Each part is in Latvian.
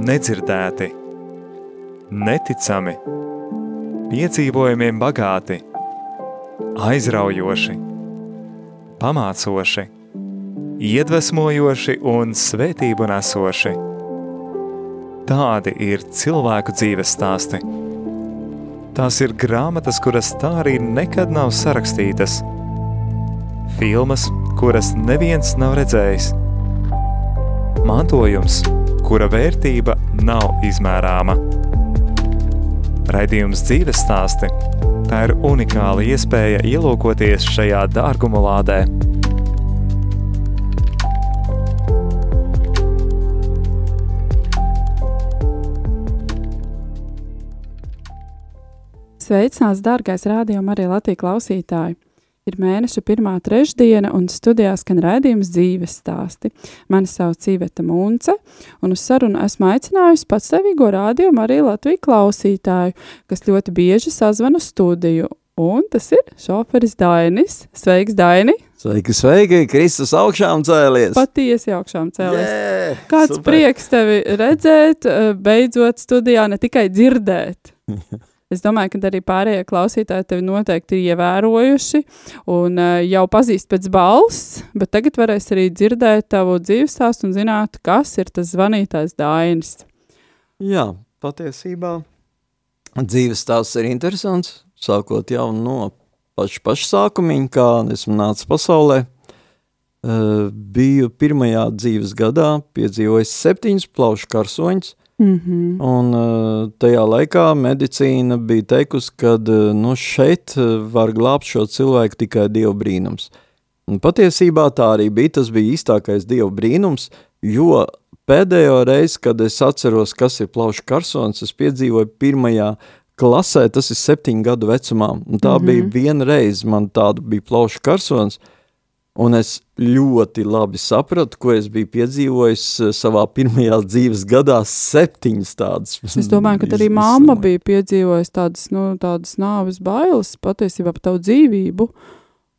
nedzirdēti, neticami, piedzīvojumiem bagāti, aizraujoši, pamācoši, iedvesmojoši un svētību nesoši. Tādi ir cilvēku dzīves stāsti. Tās ir grāmatas, kuras tā arī nekad nav sarakstītas. Filmas, kuras neviens nav redzējis. Mantojums, kura vērtība nav izmērāma. Raidījums dzīves stāsti – tā ir unikāla iespēja ielūkoties šajā dārguma lādē. Sveicināts, dārgais rādījuma arī Latvijas klausītāji! Ir mēneša pirmā trešdiena, un studijā skan raidījums dzīves stāsti. Mani sauc Cīveta Munce, un uz sarunu esmu aicinājusi patstāvīgo rādījumu arī Latvijas klausītāju, kas ļoti bieži sazvana studiju, un tas ir šoferis Dainis. Sveiks, Daini! Sveiki, sveiki! Kristus augšām cēlies! Patiesi augšām cēlies! Yeah, Kāds super. prieks tevi redzēt, eh, beidzot studijā, ne tikai dzirdēt! Es domāju, ka arī pārējie klausītāji tevi noteikti ir ievērojuši un uh, jau pazīst pēc balss, bet tagad varēs arī dzirdēt tavu dzīves stāstu un zināt, kas ir tas zvanītājs Dainis. Jā, patiesībā dzīves stāsts ir interesants, sākot jau no paša, paša sākumiņa, kā esmu nācis pasaulē. Uh, biju pirmajā dzīves gadā, piedzīvojis septiņas plaušu karsoņus, Mm -hmm. un uh, tajā laikā medicīna bija teikusi, ka uh, nu, šeit uh, var glābt šo cilvēku tikai Dieva brīnums. Un patiesībā tā arī bija, tas bija īstākais Dieva brīnums, jo pēdējo reizi, kad es atceros, kas ir plaušu karsons, es piedzīvoju pirmajā klasē, tas ir septiņu gadu vecumā, un tā mm -hmm. bija viena reize, man tāda bija plaušu karsons, un es ļoti labi sapratu, ko es biju piedzīvojis eh, savā pirmajā dzīves gadā, septiņas tādas. Es domāju, ka arī mamma bija piedzīvojusi tādas, nu, tādas nāves bailes patiesībā par tavu dzīvību,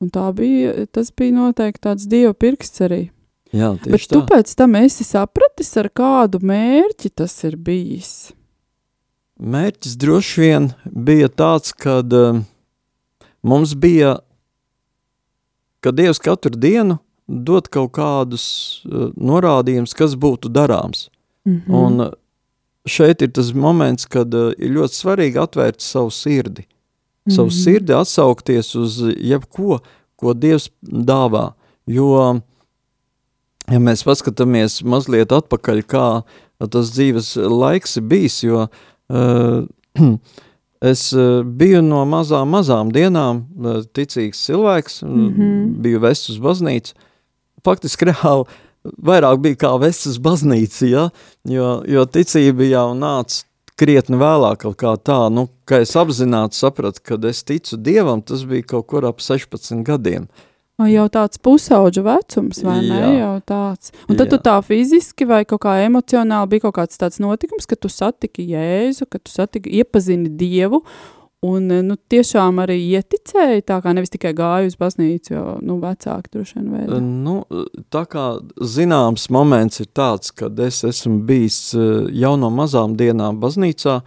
un tā bija, tas bija noteikti tāds dieva pirksts arī. Jā, Bet tā. tu pēc tam esi sapratis, ar kādu mērķi tas ir bijis. Mērķis droši vien bija tāds, kad uh, mums bija, ka Dievs katru dienu dod kaut kādus uh, norādījumus, kas būtu darāms. Mm Mm. Un uh, šeit ir tas moments, kad uh, ir ļoti svarīgi atvērt savu sirdi. Mm. Savu Mhm. sirdi atsaukties uz jebko, ko Dievs dāvā. Jo, ja mēs paskatāmies mazliet atpakaļ, kā tas dzīves laiks ir bijis, jo uh, es uh, biju no mazām, mazām dienām uh, ticīgs cilvēks, mm. -hmm. biju vests uz baznīcu. Faktiski reāli vairāk bija kā vests uz baznīcu, ja? jo, jo ticība jau nāca krietni vēlāk kaut kā tā, nu, ka es apzināti sapratu, kad es ticu Dievam, tas bija kaut kur ap 16 gadiem. O, jau tāds pusauģa vecums, vai ne? Jā. Jau tāds. Un tad Jā. tu tā fiziski vai kaut kā emocionāli bija kaut kāds tāds notikums, ka tu satiki Jēzu, ka tu satiki, iepazini Dievu, un nu, tiešām arī ieticēji, tā kā nevis tikai gāju uz baznīcu, jo nu, vecāki droši vien veida. Nu, tā kā zināms moments ir tāds, kad es esmu bijis eh, jau no mazām dienām baznīcā,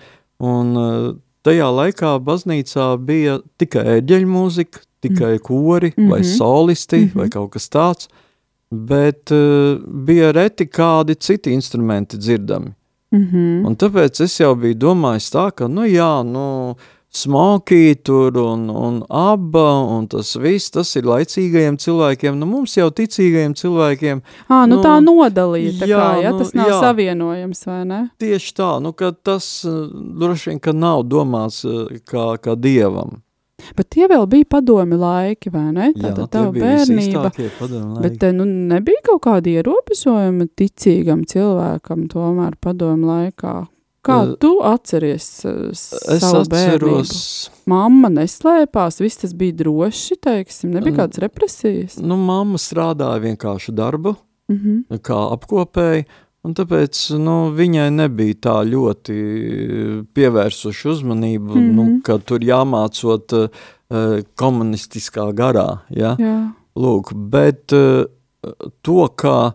un eh, tajā laikā baznīcā bija tikai eģeļu mūzika, tikai kori mm -hmm. vai Mhm. solisti mm Mhm. -hmm. vai kaut kas tāds, bet uh, bija reti kādi citi instrumenti dzirdami. Mm -hmm. Un tāpēc es jau biju domājis tā, ka, nu jā, nu, smoky tur un, un aba, un tas viss, tas ir laicīgajiem cilvēkiem, nu mums jau ticīgajiem cilvēkiem À, nu, nu, tā nodalīja, tā jā, kā, ja nu, tas nav jā. savienojams, vai ne? tieši tā, nu, ka tas uh, droši vien, ka nav domāts uh, kā, kā dievam. Bet tie vēl bija padomi laiki, vai ne? Tie tava bija bērnība. Bet nu, nebija kaut kāda ierobežojuma ticīgam cilvēkam tomēr padomu laikā. Kā Eh, tu atceries uh, savu atceros, bērnību? Mamma neslēpās, viss tas bija droši, teiksim, nebija Mm. kādas represijas. nu, mamma strādāja vienkārši darbu, Mm -hmm. kā apkopēji, un tāpēc nu, viņai nebija tā ļoti pievērsuši uzmanību, mm -hmm. nu, Mhm. ka tur jāmācot uh, komunistiskā garā. Ja? Jā. Lūk, bet uh, to, kā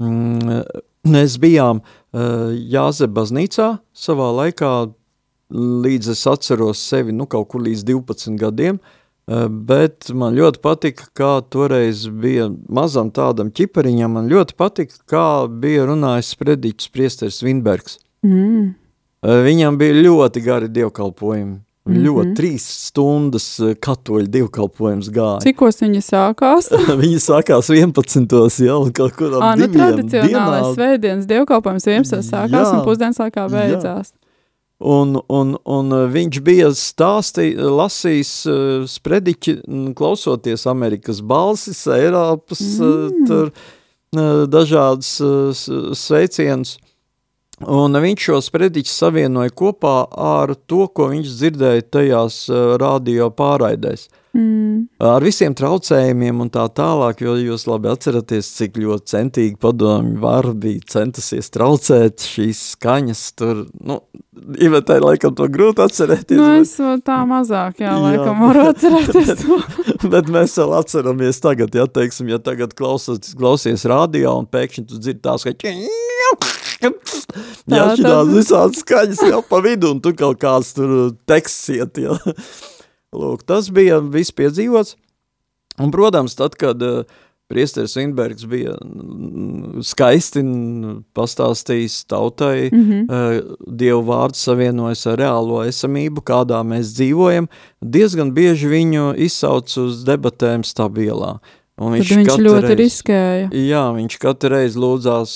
mm, mēs bijām uh, Jāze baznīcā savā laikā, līdz es atceros sevi, nu, kaut kur līdz 12 gadiem, uh, bet man ļoti patika, kā toreiz bija mazam tādam ķipariņam, man ļoti patika, kā bija runājis sprediķis priesteris Vinbergs. Mm. Uh, viņam bija ļoti gari dievkalpojumi. Mm -hmm. Ļoti trīs stundas katoļu divkalpojums gāja. Cikos viņi sākās? viņi sākās 11. jau kaut kur ap Ā, nu, tradicionālais svētdienas divkalpojums 11. sākās jā, un pusdienas laikā beidzās. Jā. Un, un, un viņš bija stāstī, lasījis uh, sprediķi, klausoties Amerikas balsis, Eiropas, mm. tur uh, dažādas uh, sveicienus. Un viņš šo sprediķi savienoja kopā ar to, ko viņš dzirdēja tajās uh, radio pārraidēs. Mm. Ar visiem traucējumiem un tā tālāk, jo jūs labi atceraties, cik ļoti centīgi padomju var bija centusies traucēt šīs skaņas tur, nu, Ivetai laikam to grūti atcerēties. Nu, es bet... tā mazāk, jā, laikam jā. varu atcerēties to. bet mēs vēl atceramies tagad, ja, teiksim, ja tagad klausies, klausies radio un pēkšņi tu dzirdi tās, ka Jā, šitās visādas skaņas jau pa vidu, un tu kaut kāds tur teksts iet, jā. Lūk, tas bija viss piedzīvots. Un, protams, tad, kad uh, priesteris Vinbergs bija skaisti pastāstījis tautai, mm -hmm. uh, Dievu vārdu savienojas ar reālo esamību, kādā mēs dzīvojam, diezgan bieži viņu izsauc uz debatēm stabilā. Un viņš, Tad viņš ļoti reiz, riskēja. Jā, viņš katru reizi lūdzās,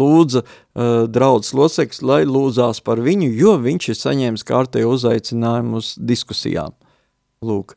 lūdza uh, draudz locekļus, lai lūdzās par viņu, jo viņš ir saņēmis kārtēju uzaicinājumu uz diskusijām. Lūk.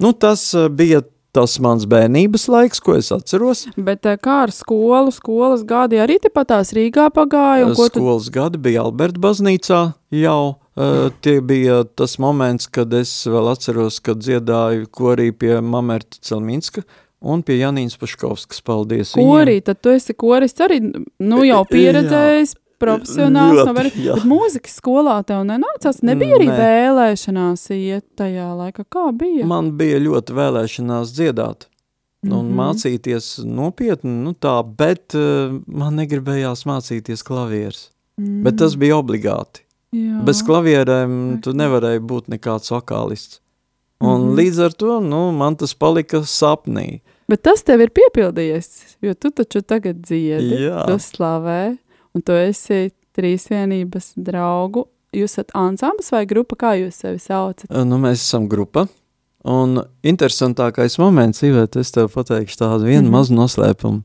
Nu, tas uh, bija tas mans bērnības laiks, ko es atceros. Bet uh, kā ar skolu, skolas gadi arī tepatās Rīgā pagāja? Uh, skolas tu... gadi bija Alberta baznīcā jau. Uh, tie bija tas moments, kad es vēl atceros, kad dziedāju korī pie Mamerta Celminska. Un pie Janīnas Paškovskas. Paldies! Korī, tad tu esi koris arī, nu jau pieredzējis, profesionāls, ļoti, no var, bet mūzikas skolā tev nenācās, nebija arī Nē. vēlēšanās iet tajā laikā, kā bija? Man bija ļoti vēlēšanās dziedāt. Un mm -hmm. mācīties nopietni, nu tā, bet uh, man negribējās mācīties klavieres. Mm -hmm. Bet tas bija obligāti. Jā. Bez klavierēm tu nevarēji būt nekāds vokālists. Un mm -hmm. līdz ar to, nu, man tas palika sapnī. Bet tas tev ir piepildījies, jo tu taču tagad dziedi, Jā. tu slavē, un tu esi trīsvienības draugu. Jūs esat ansamblis vai grupa, kā jūs sevi saucat? Nu, mēs esam grupa. Un interesantākais moments, Ivēt, es tev pateikšu tādu vienu mm -hmm. mazu noslēpumu.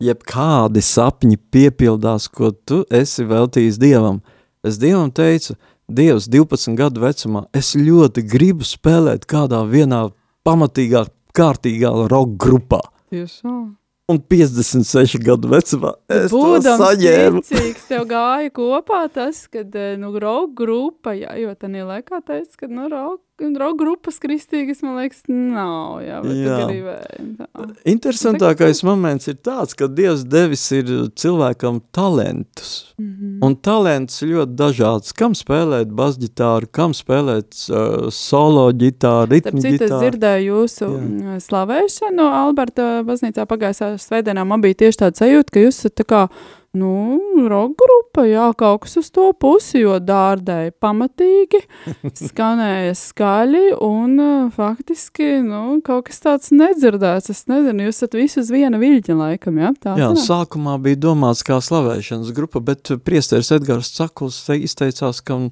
Jebkādi sapņi piepildās, ko tu esi veltījis Dievam. Es Dievam teicu, Dievs 12 gadu vecumā, es ļoti gribu spēlēt kādā vienā pamatīgā kārtīgā roka grupā. Tieši un 56 gadu vecumā es Būdams saņēmu. Būdams tev gāja kopā tas, kad, eh, nu, roka grupa, jā, jo tanī laikā teica, ka, nu, roka roka grupas kristīgas, man liekas, nav, jā, jā. gribēji. Tā. Interesantākais moments ir tāds, ka Dievs devis ir cilvēkam talentus, mm -hmm. un talents ļoti dažāds, kam spēlēt basģitāru, kam spēlēt uh, solo ģitāru, ritmu ģitāru. Citas dzirdēju jūsu jā. Mm, slavēšanu Alberta baznīcā pagājušā svētdienā, man bija tieši tāda sajūta, ka jūs esat tā kā Nu, roka grupa, jā, kaut kas uz to pusi, jo dārdēja pamatīgi, skanēja skaļi un uh, faktiski, nu, kaut kas tāds nedzirdēts. Es nezinu, jūs esat visi uz viena viļņa laikam, jā? Tā jā, sanāk? sākumā bija domāts kā slavēšanas grupa, bet priesteris Edgars Cakuls te izteicās, ka,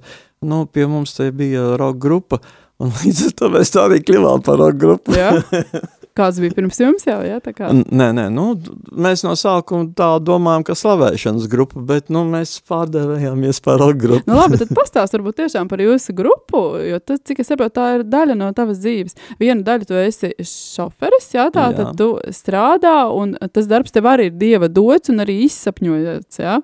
nu, pie mums te bija roka grupa, un līdz ar to mēs tā arī kļuvām par roka grupu. Kāds bija pirms jums jau, ja? Tā kā? Nē, nē, nu, mēs no sākuma tā domājam, ka slavēšanas grupa, bet, nu, mēs pārdevējāmies par rock grupu. nu, labi, tad pastāst varbūt tiešām par jūsu grupu, jo tad, cik es saprotu, tā ir daļa no tavas dzīves. Vienu daļu tu esi šoferis, jā, tā, jā. tad tu strādā, un tas darbs tev arī ir Dieva dots un arī izsapņojots, jā.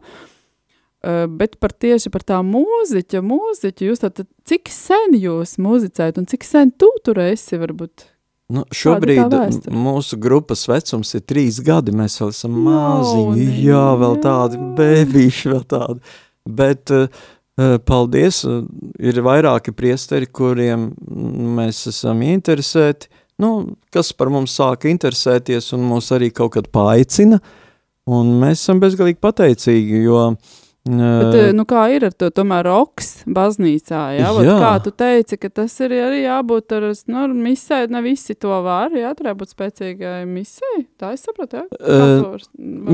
Uh, bet par tieši par tā mūziķa, mūziķa, jūs tātad, cik sen jūs muzicējat un cik sen tu tur esi, varbūt? Nu, šobrīd mūsu grupas vecums ir trīs gadi, mēs vēl esam no, maziņi, ne, jā, vēl tādi bēbīši, vēl tādi, bet uh, paldies, uh, ir vairāki priesteri, kuriem mēs esam interesēti, nu, kas par mums sāka interesēties un mūs arī kaut kad paaicina, un mēs esam bezgalīgi pateicīgi, jo Bet, nu, kā ir ar to tomēr roks baznīcā, jā? Jā. Kā tu teici, ka tas ir arī jābūt ar, nu, ar misē, ne visi to var, jā, tur jābūt spēcīgai misē, tā es sapratu, jā? Kā varētu?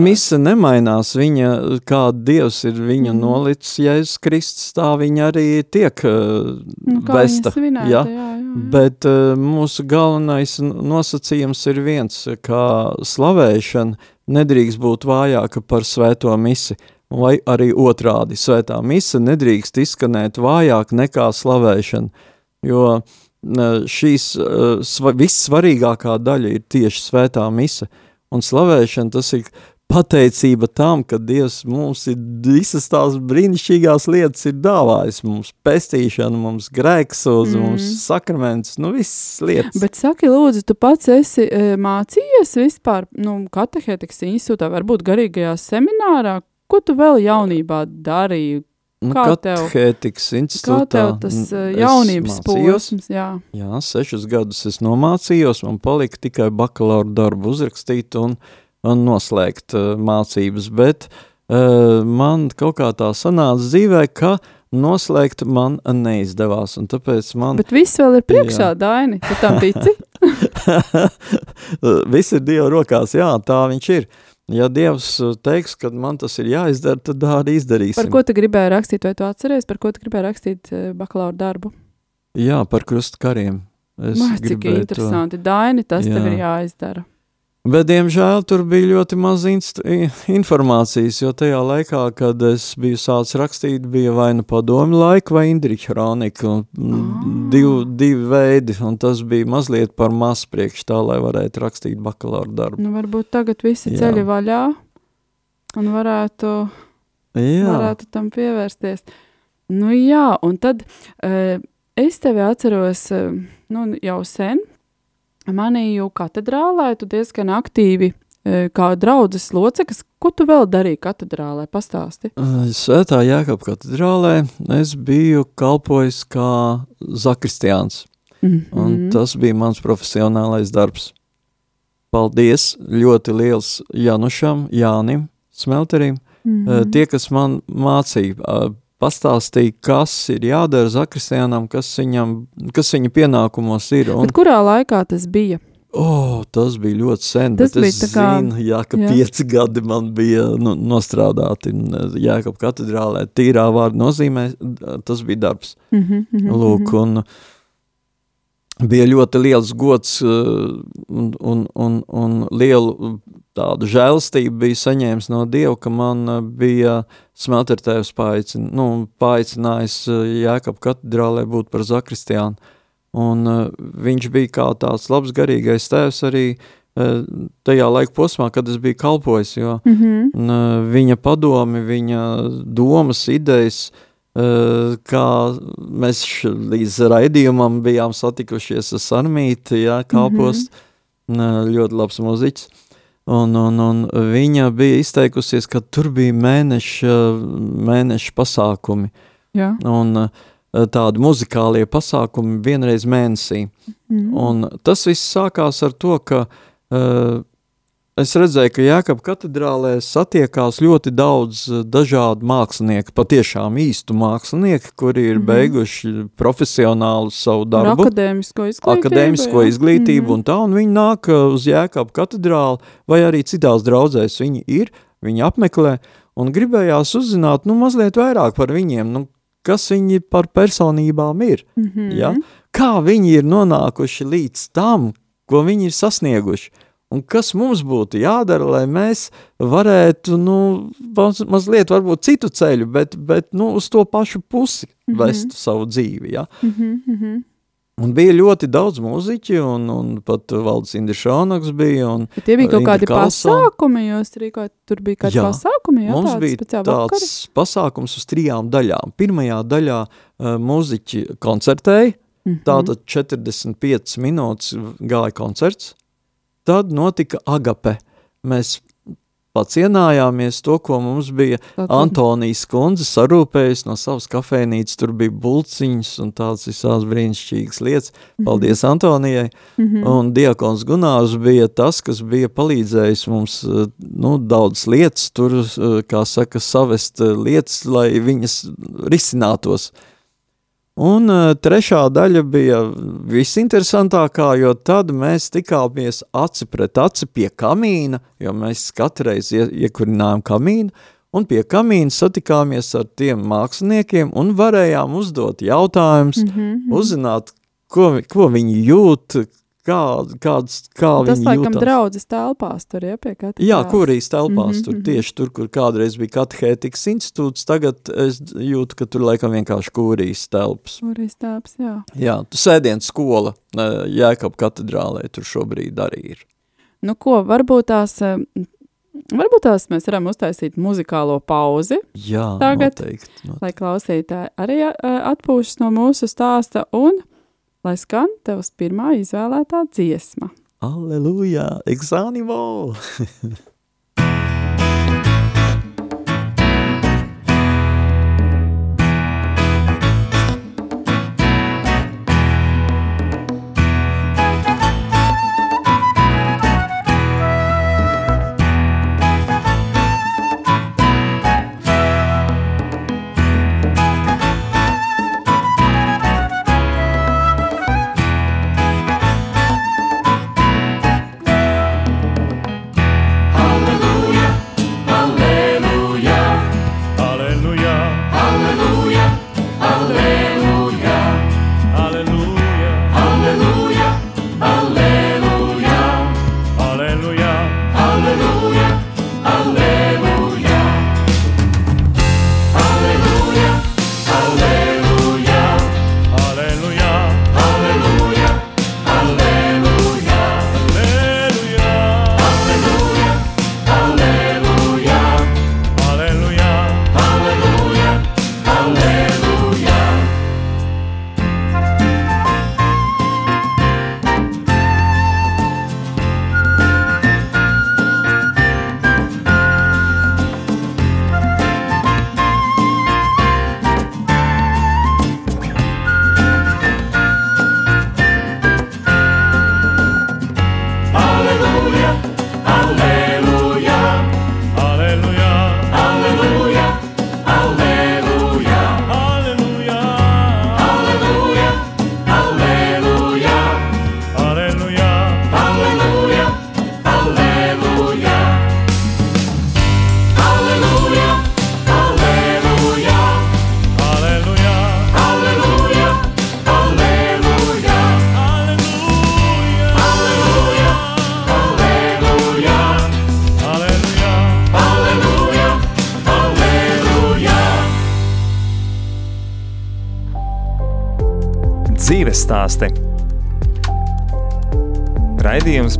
Mise nemainās, viņa, kā Dievs ir viņu Mhm. nolicis, Jēzus Kristus, tā viņa arī tiek uh, nu, kā vesta. svinēta, jā. jā, jā, jā. Bet uh, mūsu galvenais nosacījums ir viens, ka slavēšana nedrīkst būt vājāka par svēto misi, vai arī otrādi svētā mise nedrīkst izskanēt vājāk nekā slavēšana, jo šīs uh, sva, vissvarīgākā daļa ir tieši svētā mise, un slavēšana tas ir pateicība tam, ka Dievs mums ir visas tās brīnišķīgās lietas ir dāvājis, mums pestīšana, mums grēksūdz, mm. mums sakraments, nu visas lietas. Bet saki, lūdzu, tu pats esi e, mācījies vispār, nu, katehētikas institūtā, varbūt garīgajā seminārā, ko tu vēl jaunībā darīji? nu, kā tev- katehētikas Kā tev tas n- e, es jaunības posms? Jā, Jā, sešus gadus es nomācījos, man palika tikai bakalaura darbu uzrakstīt un, un noslēgt uh, mācības, bet uh, man kaut kā tā sanāca dzīvē, ka noslēgt man neizdevās, un tāpēc man bet viss vēl ir priekšā, Daini, tu tam tici? viss ir Dieva rokās, jā, tā viņš ir. Ja Dievs uh, teiks, ka man tas ir jāizdara, tad tā arī izdarīsim. Par ko tu gribēji rakstīt, vai tu atceries, par ko tu gribēji rakstīt e, bakalaura darbu? Jā, par krustkariem. Es Mā, cik gribēju to. interesanti, Daini, tas tev Jā. ir jāizdara. Bet, diemžēl, tur bija ļoti maz informācijas, jo tajā laikā, kad es biju sācis rakstīt, bija vai nu padomi laika, vai Indriča kronika. mm, Ah. Divi, divi veidi, un tas bija mazliet par maz priekš tā, lai varētu rakstīt bakalaura darbu. Nu, varbūt tagad visi Jā. ceļi vaļā un varētu Jā, varētu tam pievērsties. Nu, jā, un tad uh, es tevi atceros uh, nu, jau sen. Manīju katedrālē, tu diezgan aktīvi uh, kā draudzes loceklis. Ko tu vēl darīji katedrālē? Pastāsti. Svētā Jēkab katedrālē es biju kalpojis kā zakristiāns. Mm Un tas bija mans profesionālais darbs. Paldies ļoti liels Janušam, Jānim, Smelterim. mm Mm. Tie, kas man mācīja, pastāstīja, kas ir jādara zakristiānam, kas, viņam, kas viņa pienākumos ir. Un, Bet kurā laikā tas bija? oh, tas bija ļoti sen, Tas bija tā kā- zinu, jā, ka jā. pieci gadi man bija nu, nostrādāti Jēkab katedrālē. Tīrā vārda nozīmē, tas bija darbs. Mm -hmm, mm -hmm, Lūk, un bija ļoti liels gods uh, un, un, un, un lielu tādu žēlstību bija saņēmis no Dieva, ka man uh, bija smeltertēvs paicin, nu, paaicinājis uh, Jēkab katedrālē būt par zakristiānu. Un uh, viņš bija kā tāds labs garīgais tēvs arī tajā laika posmā, kad es biju kalpojis, jo mm -hmm. Viņa padomi, viņa domas, idejas, kā mēs līdz raidījumam bijām satikušies ar Sarmīti, jā, kalpost, mm -hmm. ļoti labs muziķis. Un, un, un viņa bija izteikusies, ka tur bija mēneša, mēneša pasākumi Jā. un uh, tādi muzikālie pasākumi vienreiz mēnesī. Mm. Un tas viss sākās ar to, ka uh, es redzēju, ka Jēkab katedrālē satiekās ļoti daudz eh, dažādu mākslinieku, patiešām īstu mākslinieku, kuri ir mm. -hmm. beiguši profesionālu savu Ar darbu, akadēmisko izglītību. akadēmisko izglītību Mhm. un tā, un viņi nāk uh, uz Jēkab katedrāli vai arī citās draudzēs viņi ir, viņi apmeklē, un gribējās uzzināt, nu, mazliet vairāk par viņiem, nu, kas viņi par personībām ir Mhm. ja? kā viņi ir nonākuši līdz tam, ko viņi ir sasnieguši. Un kas mums būtu jādara, lai mēs varētu, nu, maz, mazliet varbūt citu ceļu, bet, bet nu, uz to pašu pusi Mhm. vest savu dzīvi, ja? Mhm, mhm. Un bija ļoti daudz muziķi, un, un pat Valdis Indrišonoks bija, un Bet tie bija kaut Inga kādi Karlsone. pasākumi, jo es rīkoju, tur bija kādi Jā. pasākumi, jā, mums tādi bija tāds vakari. pasākums uz trijām daļām. Pirmajā daļā uh, muziķi koncertēja, Mhm. Tātad 45 minūtes gāja koncerts, tad notika agape. Mēs pacienājāmies to, ko mums bija Antonijas kundze sarūpējis no savas kafēnītes, tur bija bulciņas un tādas visās brīnišķīgas lietas. Paldies Antonijai! Mhm. Un diakons Gunārs bija tas, kas bija palīdzējis mums nu, daudz lietas, tur, kā saka, savest eh, lietas, lai viņas risinātos. Un uh, trešā daļa bija visinteresantākā, jo tad mēs tikāmies aci pret aci pie kamīna, jo mēs katru reizi ie, iekurinājām kamīnu, un pie kamīna satikāmies ar tiem māksliniekiem un varējām uzdot jautājumus, mm -hmm. uzzināt, ko, ko viņi jūt, kā, kāds, kā Tas laikam jūtas. draudzes telpās tur, ja, pie katedrāles. Jā, kurīs telpās, Mhm, tur mhm. tieši tur, kur kādreiz bija katehētikas institūts, tagad es jūtu, ka tur laikam vienkārši kurīs telpas. Kurīs telpas, jā. Jā, tu sēdienas skola Jēkab katedrālē tur šobrīd arī ir. Nu ko, varbūt tās, eh, varbūt tās mēs varam uztaisīt muzikālo pauzi, Jā, Tagad- noteikti. noteikti. lai klausītāji arī eh, atpūšas no mūsu stāsta un lai skan tevs pirmā izvēlētā dziesma. Aleluja, exanimo!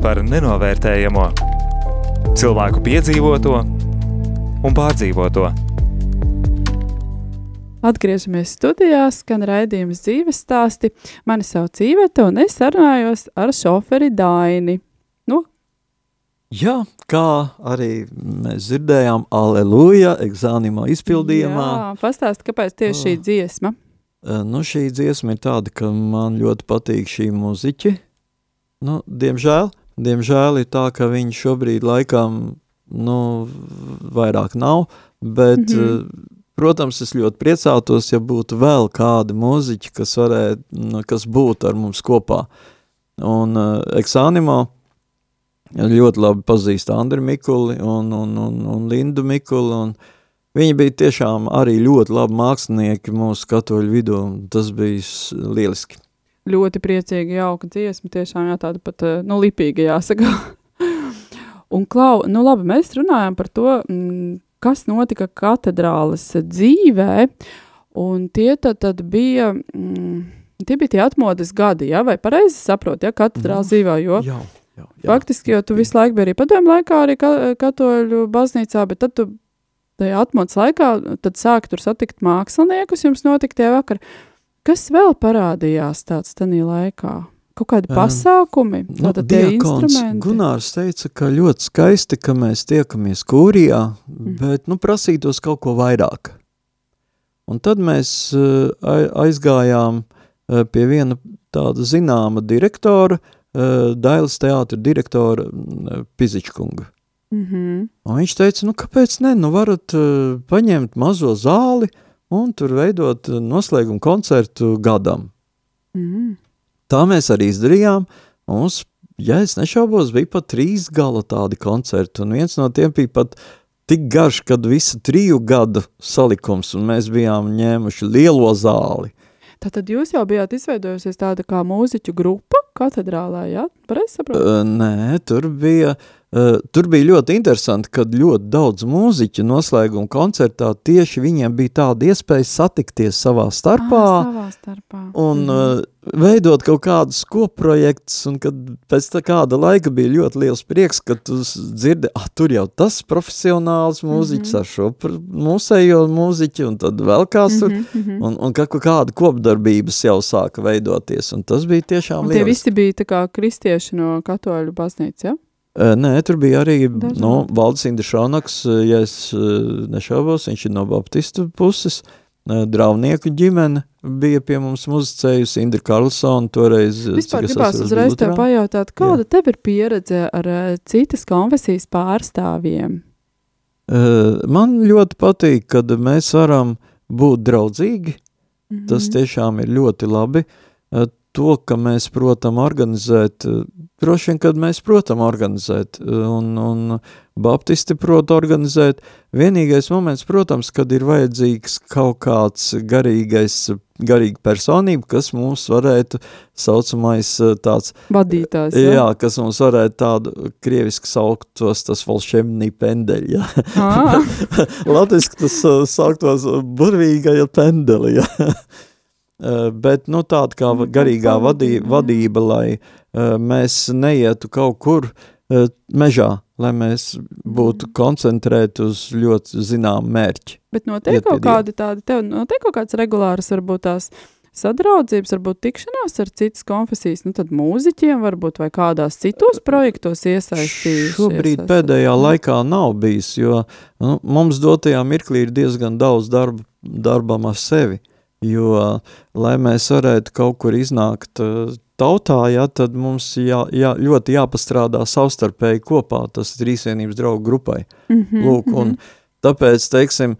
par nenovērtējamo, cilvēku piedzīvoto un pārdzīvoto. Atgriežamies studijā, skan raidījums dzīves stāsti. Mani sauc Īveta un es sarunājos ar šoferi Daini. Nu, Jā, kā arī mēs dzirdējām, aleluja, exānimo izpildījumā. Jā, pastāsti, kāpēc tieši šī Oh. dziesma? Eh, Nu, šī dziesma ir tāda, ka man ļoti patīk šī muziķi. Nu, diemžēl, diemžēl ir tā, ka viņi šobrīd laikam nu, vairāk nav, bet, mm. -hmm. protams, es ļoti priecātos, ja būtu vēl kādi muziķi, kas, varētu, nu, kas būtu ar mums kopā. Un uh, Eksānimo ļoti labi pazīst Andri Mikuli un, un, un, un Lindu Mikuli, un viņi bija tiešām arī ļoti labi mākslinieki mūsu katoļu vidū, tas bija lieliski. Ļoti priecīga, jauka dziesma. Tiešām jā, tāda pat eh, nu, lipīga, jāsaka. Un, Klau, nu labi, mēs runājam par to, mm, kas notika katedrāles dzīvē. Un tie tad, tad bija, mm, tie bija tie atmodas gadi, ja? vai pareizi saprot, ja katedrāles dzīvē, jo Jā, jā, jā. faktiski, jo tu visu laiku biji arī padomju laikā, arī ka, katoļu baznīcā, bet tad tu tajā atmodas laikā, tad sāk tur satikt māksliniekus, jums notika tie vakar. Kas vēl parādījās tāds tanī laikā? kaut kādi pasākumi, nu, tie instrumenti? Gunārs teica, ka ļoti skaisti, ka mēs tiekamies kūrijā, mm. bet, nu, prasītos kaut ko vairāk. Un tad mēs uh, aizgājām uh, pie viena tāda zināma direktora, uh, Dailas teātra direktora uh, Pizičkunga. Mm -hmm. Un viņš teica, nu kāpēc ne, nu varat uh, paņemt mazo zāli un tur veidot noslēgumu koncertu gadam. Mm. Tā mēs arī izdarījām. Mums, ja es nešaubos, bija pat trīs gala tādi koncerti, un viens no tiem bija pat tik garš, kad visa triju gadu salikums, un mēs bijām ņēmuši lielo zāli. Tātad jūs jau bijāt izveidojusies tāda kā mūziķu grupa katedrālē, jā? Ja? Pareizi saprotu? Uh, nē, tur bija uh, Uh, tur bija ļoti interesanti, kad ļoti daudz mūziķu noslēguma koncertā tieši viņiem bija tāda iespēja satikties savā starpā, ah, savā starpā. un mm. uh, veidot kaut kādus koprojektus, un kad pēc kāda laika bija ļoti liels prieks, kad tu dzirdi, ah, tur jau tas profesionāls mūziķis mm -hmm. ar šo mūsējo mūziķi, un tad vēl kāds tur, mm -hmm. un, un ka kāda kopdarbības jau sāka veidoties, un tas bija tiešām liels. Un tie visi bija tā kā kristieši no katoļu baznīca, ja? Nē, tur bija arī nu, Valdis Indrišonaks, ja es nešaubos, viņš ir no baptistu puses, draudnieku ģimene bija pie mums muzicējusi, Indra Karlsona toreiz. Vispār gribās uzreiz tev pajautāt, kāda Jā. tev ir pieredze ar citas konfesijas pārstāvjiem? Man ļoti patīk, kad mēs varam būt draudzīgi, mm -hmm. tas tiešām ir ļoti labi to, ka mēs protam organizēt, droši vien, kad mēs protam organizēt, un, un baptisti prot organizēt, vienīgais moments, protams, kad ir vajadzīgs kaut kāds garīgais, garīga personība, kas mums varētu saucamais tāds... Vadītājs, jā. Jā, kas mums varētu tādu krieviski sauktos tas volšemnī pendeļi, jā. Ah. Latviski tas sauktos burvīgaja pendeli, jā. Eh, bet nu, tāda kā nu, garīgā vadī, vadība, lai uh, mēs neietu kaut kur uh, mežā, lai mēs būtu mm. koncentrēti uz ļoti zinām mērķi. Bet notiek kaut kādi tādi, tev notiek kaut kāds regulārs, varbūt tās sadraudzības, varbūt tikšanās ar citas konfesijas, nu tad mūziķiem varbūt vai kādās citos projektos iesaistījušies? Šobrīd esat. pēdējā mm. laikā nav bijis, jo nu, mums dotajā mirklī ir diezgan daudz darba, darbam ar sevi jo, lai mēs varētu kaut kur iznākt eh, tautā, ja, tad mums jā, jā, ļoti jāpastrādā savstarpēji kopā, tas trīsvienības draugu grupai. Mm -hmm, Lūk, un mm -hmm. Tāpēc, teiksim,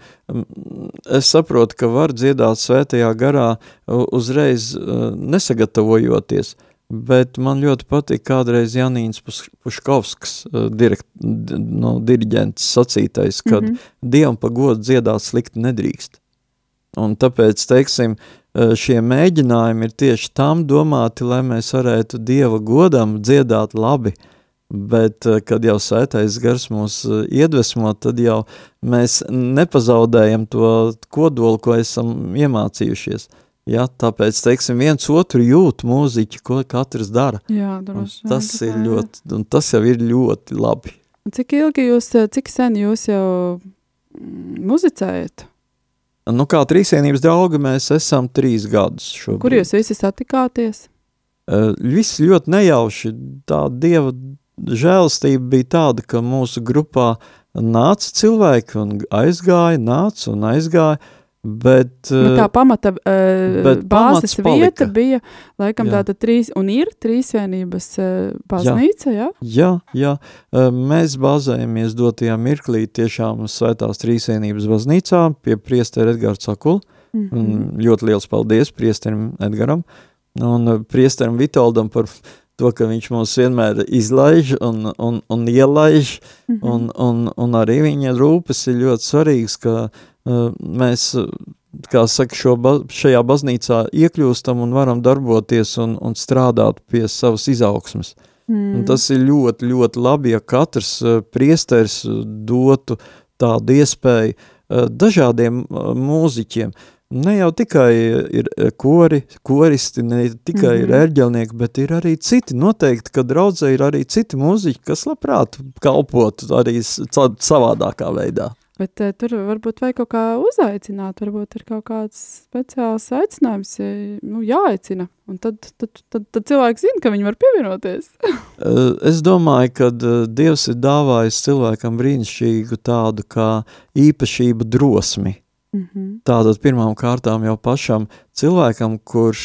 es saprotu, ka var dziedāt svētajā garā uzreiz eh, nesagatavojoties, bet man ļoti patīk kādreiz Janīns Puškovsks, eh, direkt, no, diriģents sacītais, kad mm -hmm. Dievam pa godu dziedāt slikti nedrīkst. Un tāpēc, teiksim, eh, šie mēģinājumi ir tieši tam domāti, lai mēs varētu Dieva godam dziedāt labi, bet, eh, kad jau sētais gars mūs eh, iedvesmo, tad jau mēs nepazaudējam to kodolu, ko esam iemācījušies. Ja, tāpēc, teiksim, viens otru jūt mūziķi, ko katrs dara. Jā, droši. Tas ir ļoti, un tas jau ir ļoti labi. Cik ilgi jūs, cik sen jūs jau mm, muzicējat? Nu, kā trīsienības draugi mēs esam trīs gadus šobrīd. Kur jūs visi satikāties? Uh, viss ļoti nejauši. Tā dieva žēlastība bija tāda, ka mūsu grupā nāca cilvēki un aizgāja, nāca un aizgāja. Bet, bet tā pamata uh, bāzes vieta bija, laikam jā. tāda trīs, un ir trīsvienības uh, baznīca, jā? Jā, jā, uh, mēs bāzējamies dotajā mirklī tiešām svētās trīsvienības baznīcā pie priestera Edgara Cakula, mm -hmm. un ļoti liels paldies priesterim Edgaram, un uh, priesterim Vitaldam par to, ka viņš mūs vienmēr izlaiž un, un, un ielaiž, mm -hmm. un, un, un arī viņa rūpes ir ļoti svarīgs, ka mēs, kā saka, šo, šajā baznīcā iekļūstam un varam darboties un, un strādāt pie savas izaugsmes. Mm. Un tas ir ļoti, ļoti labi, ja katrs priesteris dotu tādu iespēju dažādiem mūziķiem. Ne jau tikai ir kori, koristi, ne tikai mm -hmm. ir ērģelnieki, bet ir arī citi. Noteikti, ka draudzē ir arī citi mūziķi, kas labprāt kalpot arī savādākā veidā. Bet uh, tur varbūt vajag kaut kā uzaicināt, varbūt ir kaut kāds speciāls aicinājums, nu, jāaicina. Un tad, tad, tad, tad cilvēks zina, ka viņi var pievienoties. es domāju, ka Dievs ir dāvājis cilvēkam brīnišķīgu tādu kā īpašību drosmi. Mm -hmm. Tātad pirmām kārtām jau pašam cilvēkam, kurš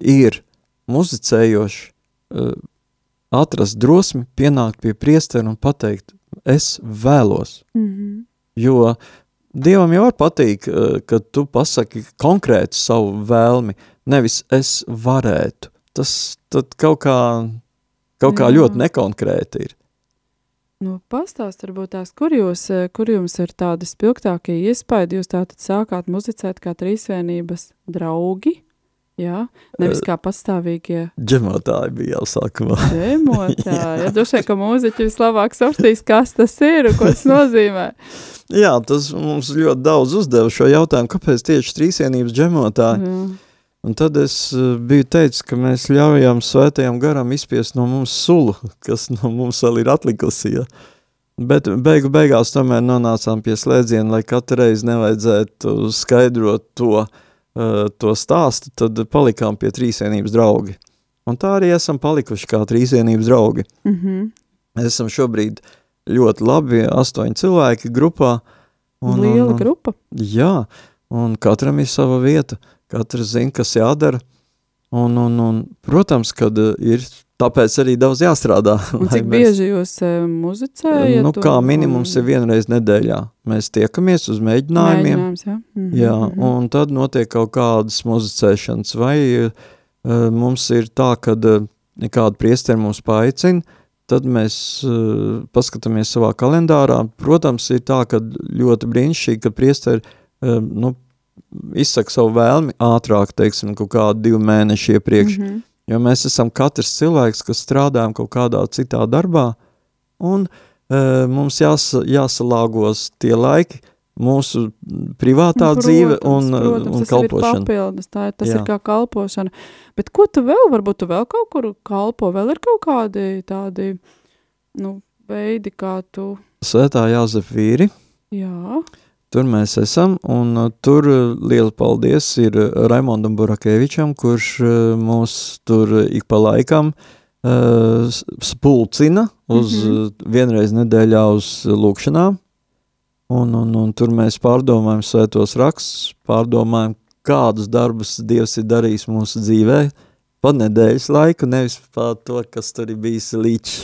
ir muzicējošs, atrast drosmi, pienākt pie priestera un pateikt, es vēlos. Mm -hmm. Jo Dievam jau var pateikt, eh, ka tu pasaki konkrētu savu vēlmi, nevis es varētu. Tas tad kaut kā, kaut kā Jā. ļoti nekonkrēti ir. Nu, pastāst varbūt tās, kur, jūs, eh, kur jums ir tādi spilgtākie iespaidi, jūs tātad sākāt muzicēt kā trīsvienības draugi, Jā, nevis kā pastāvīgie. Džemotāji bija jau sākumā. Džemotāji, ja droši vien, ka mūziķi vislabāk sapratīs, kas tas ir un ko tas nozīmē. Jā, tas mums ļoti daudz uzdeva šo jautājumu, kāpēc tieši trīsienības džemotāji. Jā. Un tad es uh, biju teicis, ka mēs ļaujam svētajam garam izspiest no mums sulu, kas no mums vēl ir atlikusi, ja. Bet beigu beigās tomēr nonācām pie slēdziena, lai katru reizi nevajadzētu skaidrot to, uh, uh, to stāstu, tad palikām pie trīsienības draugi. Un tā arī esam palikuši kā trīsienības draugi. Mm -hmm. Esam šobrīd ļoti labi, astoņi cilvēki grupā. Un, Liela un, un, grupa. Jā, un katram ir sava vieta, katrs zina, kas jādara. Un, un, un, protams, kad ir Tāpēc arī daudz jāstrādā. Un cik mēs... bieži jūs uh, muzicējat? Nu, kā minimums ir vienreiz nedēļā. Mēs tiekamies uz mēģinājumiem. Jā. Mm -hmm. jā, un tad notiek kaut kādas muzicēšanas. Vai uh, mums ir tā, ka uh, nekāda priesteri mums paaicina, tad mēs uh, paskatāmies savā kalendārā. Protams, ir tā, ka ļoti brīnišķīgi, ka priesteri uh, nu, izsaka savu vēlmi ātrāk, teiksim, kaut kādu divu mēnešu iepriekš. Mm -hmm jo mēs esam katrs cilvēks, kas strādājam kaut kādā citā darbā, un e, mums jās, jāsalāgos tie laiki, mūsu privātā protams, dzīve un, protams, un kalpošana. Ir papildus, tā, tas Jā. ir kā kalpošana. Bet ko tu vēl, varbūt tu vēl kaut kur kalpo, vēl ir kaut kādi tādi, nu, veidi, kā tu... Svētā Jāzef vīri. Jā. Tur mēs esam, un uh, tur uh, liela paldies ir uh, Raimondam Burakevičam, kurš mūs tur ik pa laikam uh, spulcina uz mm -hmm. vienreiz nedēļā uz lūkšanām, un, un, un tur mēs pārdomājam svētos rakstus, pārdomājam, kādus darbus Dievs ir darījis mūsu dzīvē, pa nedēļas laiku, nevis pa to, kas tur ir bijis līdz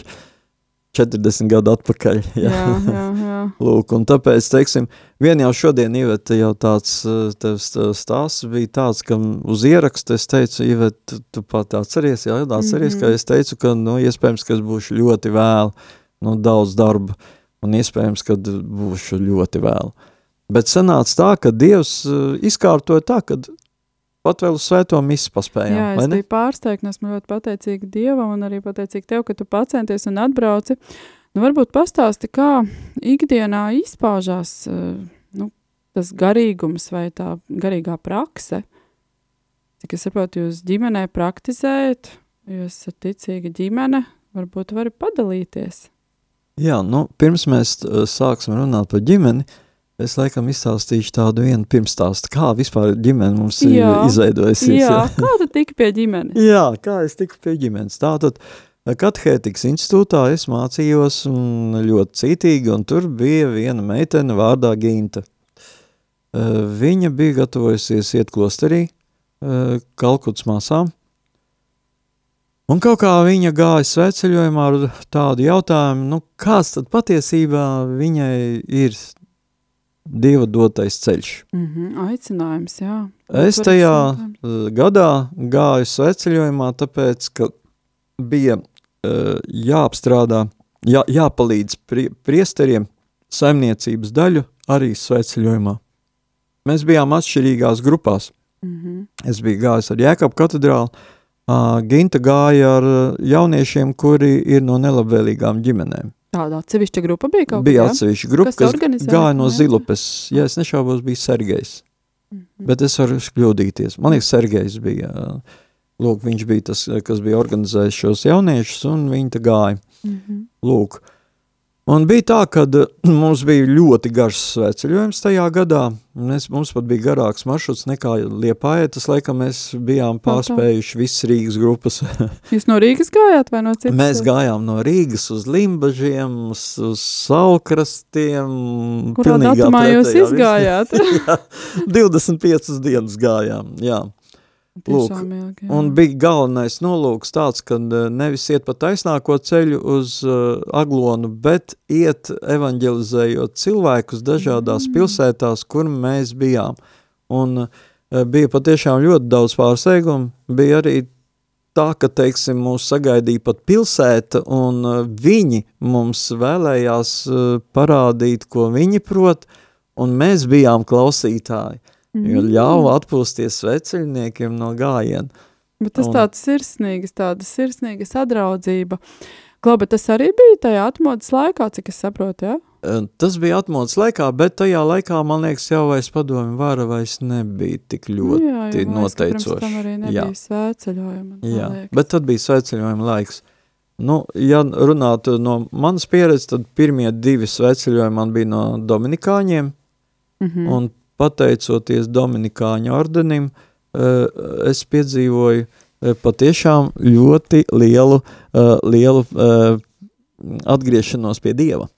40 gadu atpakaļ. Jā, jā, jā. jā. Lūk, un tāpēc, teiksim, vien jau šodien, Iveta, jau tāds eh, tevs stāsts bija tāds, ka uz ierakstu es teicu, Iveta, tu, tu pat atceries, jā, atceries, mm -hmm. ka es teicu, ka, nu, iespējams, ka es būšu ļoti vēl, nu, daudz darba, un iespējams, ka būšu ļoti vēl. Bet sanāca tā, ka Dievs eh, izkārtoja tā, ka Pat vēl uz svēto misi paspējām, Jā, es biju pārsteigta, esmu ļoti pateicīga Dievam un arī pateicīga tev, ka tu pacenties un atbrauci. Nu, varbūt pastāsti, kā ikdienā izpaužās eh, nu, tas garīgums vai tā garīgā prakse. Cik es saprotu, jūs ģimenē praktizējat, jūs esat ticīga ģimene, varbūt vari padalīties. Jā, nu, pirms mēs eh, sāksim runāt par ģimeni, Es laikam izstāstīšu tādu vienu pirmstāstu, kā vispār ģimene mums jā, ir izveidojusies. Jā, kā tu tiki pie ģimenes? jā, kā es tiku pie ģimenes. Tātad Kathētikas institūtā es mācījos ļoti cītīgi, un tur bija viena meitene vārdā Ginta. Viņa bija gatavojusies iet klosterī, Kalkuts māsām, Un kaut kā viņa gāja sveceļojumā ar tādu jautājumu, nu, kāds tad patiesībā viņai ir Dieva dotais ceļš. Mm -hmm, aicinājums, jā. Es tajā uh, gadā gāju sveceļojumā, tāpēc, ka bija uh, jāapstrādā, jā, jāpalīdz prie, priesteriem saimniecības daļu arī sveceļojumā. Mēs bijām atšķirīgās grupās. Mm -hmm. Es biju gājis ar Jēkabu katedrālu, uh, Ginta gāja ar jauniešiem, kuri ir no nelabvēlīgām ģimenēm. Tāda atsevišķa grupa bija kaut kāda? Bija atsevišķa grupa, kas, kas gāja no Zilupes. Jā, es nešaubos, bija Sergejs. Mm -hmm. Bet es varu kļūdīties. Man liekas, Sergejs bija, lūk, viņš bija tas, kas bija organizējis šos jauniešus, un viņi te gāja. Mm -hmm. Lūk, Un bija tā, ka mums bija ļoti garš sveceļojums tajā gadā. Mēs, mums pat bija garāks maršruts nekā Liepājai. Tas, laikam, mēs bijām pārspējuši visas Rīgas grupas. Jūs no Rīgas gājāt vai no citas? Mēs gājām no Rīgas uz Limbažiem, uz, uz Saukrastiem. Kurā datumā jūs izgājāt? jā, 25 dienas gājām, jā. Lūk, ilgi, un bija galvenais nolūks tāds, ka eh, nevis iet pa taisnāko ceļu uz uh, Aglonu, bet iet evanģelizējot cilvēkus dažādās mm. pilsētās, kur mēs bijām. Un uh, bija patiešām ļoti daudz pārsteigumu, bija arī tā, ka, teiksim, mūs sagaidīja pat pilsēta, un viņi mums vēlējās parādīt, ko viņi prot, un mēs bijām klausītāji. Mm. Jo ļauj atpūsties sveceļniekiem no gājiena. Bet tas un... tāds sirsnīgs, tāda sirsnīga sadraudzība. Klau, bet tas arī bija tajā atmodas laikā, cik es saprotu, ja? Tas bija atmodas laikā, bet tajā laikā, man liekas, jau vairs padomi vara vairs nebija tik ļoti jā, jā, noteicoši. Tam arī nebija jā. svēceļojuma. Jā, bet tad bija svēceļojuma laiks. Nu, ja runātu no manas pieredzes, tad pirmie divi sveceļojumi man bija no Dominikāņiem, mm -hmm. un pateicoties Dominikāņu ordenim, eh, es piedzīvoju eh, patiešām ļoti lielu, eh, lielu atgriešanos pie Dieva.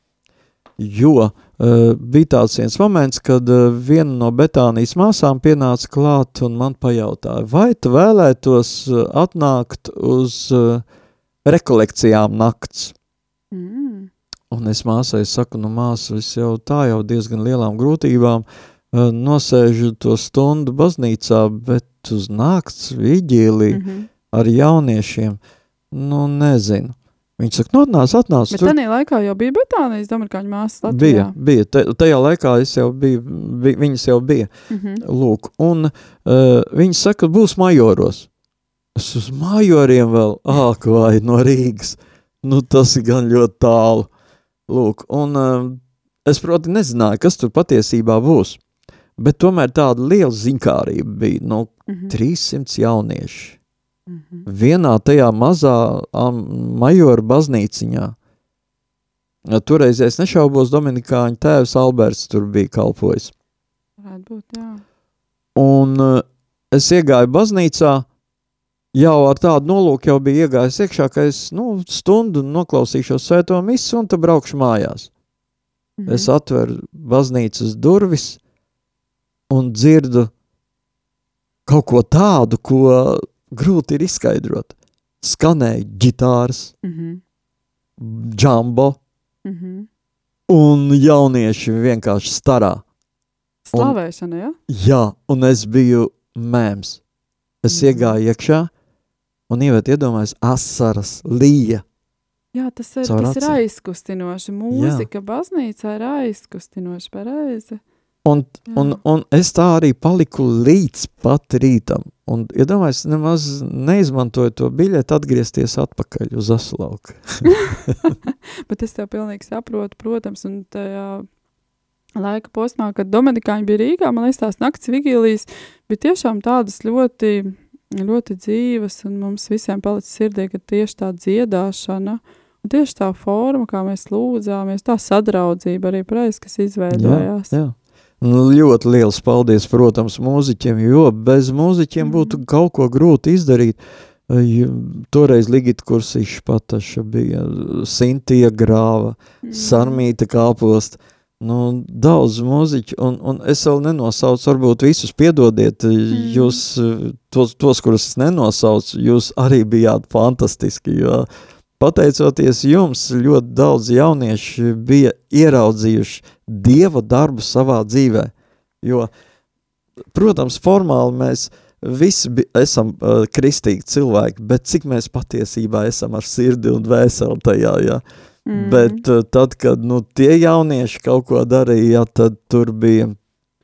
Jo bija tāds viens moments, kad viena no Betānijas māsām pienāca klāt un man pajautāja, vai tu vēlētos atnākt uz rekolekcijām nakts? Mm. Un es māsai saku, nu māsa, es jau tā jau diezgan lielām grūtībām, uh, nosēžu to stundu baznīcā, bet uz nakts viģīlī mm -hmm. ar jauniešiem, nu nezinu. Viņi saka, nu atnāc, atnāc. Bet tur... tajā laikā jau bija Betānijas Dominikāņu māsas Latvijā. Bija, bija. Te, tajā laikā es jau biju, bija, viņas jau bija. Mm -hmm. Lūk, un uh, viņi saka, būs majoros. Es uz majoriem vēl, āk vai no Rīgas. Nu tas ir gan ļoti tālu. Lūk, un uh, es, proti, nezināju, kas tur patiesībā būs. Bet tomēr tāda liela zinkārība bija, nu, mm -hmm. 300 jaunieši. Mm -hmm. Vienā tajā mazā majora baznīciņā. Toreiz es nešaubos, Dominikāņu tēvs Alberts tur bija kalpojis. Varētu būt, jā. Un uh, es iegāju baznīcā, jau ar tādu nolūku jau bija iegājis iekšā, ka es, nu, stundu noklausīšos svēto misu un tad braukšu mājās. Mm -hmm. Es atveru baznīcas durvis, un dzirdu kaut ko tādu, ko grūti ir izskaidrot. Skanēja ģitāras, mm -hmm. džambo, mm -hmm. un jaunieši vienkārši starā. Slavēšana, ja? Jā, un es biju mēms. Es mm iegāju iekšā, un ievērt iedomājas asaras, līja. Jā, tas ir, tas ir aizkustinoši. Mūzika Jā. baznīcā ir aizkustinoši, pareizi. Un, un, un es tā arī paliku līdz pat rītam. Un, ja domāju, nemaz neizmantoju to biļeti atgriezties atpakaļ uz Aslauku. Bet es tev pilnīgi saprotu, protams, un tajā laika posmā, kad Dominikāņi bija Rīgā, man liekas, tās nakts vigīlijas bija tiešām tādas ļoti, ļoti dzīves, un mums visiem palicis sirdī, ka tieši tā dziedāšana, un tieši tā forma, kā mēs lūdzāmies, tā sadraudzība arī preiz, kas izveidojās. Jā, jā. Nu, ļoti liels paldies, protams, mūziķiem, jo bez mūziķiem būtu mm. kaut ko grūti izdarīt. Toreiz Ligita Kursīša pataša bija, Sintija Grāva, mm. Sarmīta Kāpost, nu, daudz mūziķu, un, un es vēl nenosaucu, varbūt visus piedodiet, mm. jūs, tos, tos, kurus es nenosaucu, jūs arī bijāt fantastiski, jo pateicoties jums, ļoti daudz jaunieši bija ieraudzījuši Dieva darbu savā dzīvē. Jo, protams, formāli mēs visi esam uh, kristīgi cilvēki, bet cik mēs patiesībā esam ar sirdi un dvēseli tajā, jā. Mm. Bet uh, tad, kad nu, tie jaunieši kaut ko darīja, tad tur bija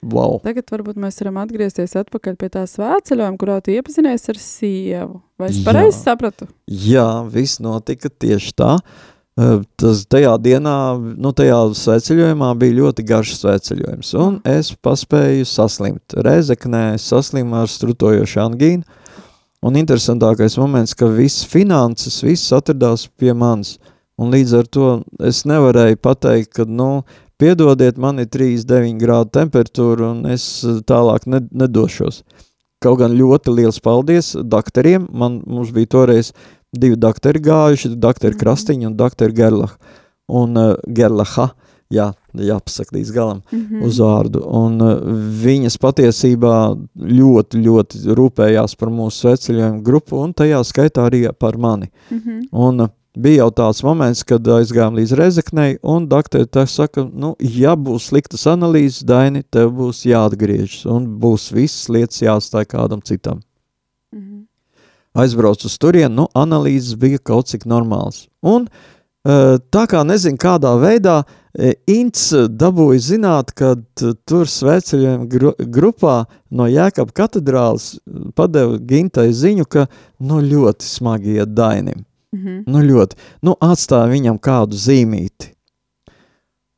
Wow. Tagad varbūt mēs varam atgriezties atpakaļ pie tā svētceļojuma, kurā tu iepazinies ar sievu. Vai es pareizi sapratu? Jā, viss notika tieši tā. Tas tajā dienā, nu tajā sveceļojumā bija ļoti garš sveceļojums, un es paspēju saslimt. Rezeknē saslimu ar strutojošu angīnu, un interesantākais moments, ka viss finanses, viss atradās pie manis. Un līdz ar to es nevarēju pateikt, ka, nu, piedodiet, man ir 39 grādu temperatūra un es tālāk ne, nedošos. Kaut gan ļoti liels paldies doktoriem, man, mums bija toreiz divi doktori gājuši, doktori Krastiņa un doktori Gerlach. Un uh, Gerlaha, jā, jāpasaka līdz galam mm -hmm. uz vārdu. Un uh, viņas patiesībā ļoti, ļoti rūpējās par mūsu sveceļojumu grupu un tajā skaitā arī par mani. Mm -hmm. Un uh, bija jau tāds moments, kad aizgājām līdz Rezeknei, un doktori tā saka, nu, ja būs sliktas analīzes, Daini, tev būs jāatgriežas, un būs visas lietas jāstāj kādam citam. Mm -hmm. Aizbraucu uz turienu, nu, analīzes bija kaut cik normāls. Un tā kā nezinu kādā veidā, Ints dabūja zināt, ka tur sveceļojuma gru grupā no Jēkab katedrāles padeva Gintai ziņu, ka, nu, ļoti smagi iet Dainim. Mm -hmm. Nu, ļoti. Nu, atstāja viņam kādu zīmīti.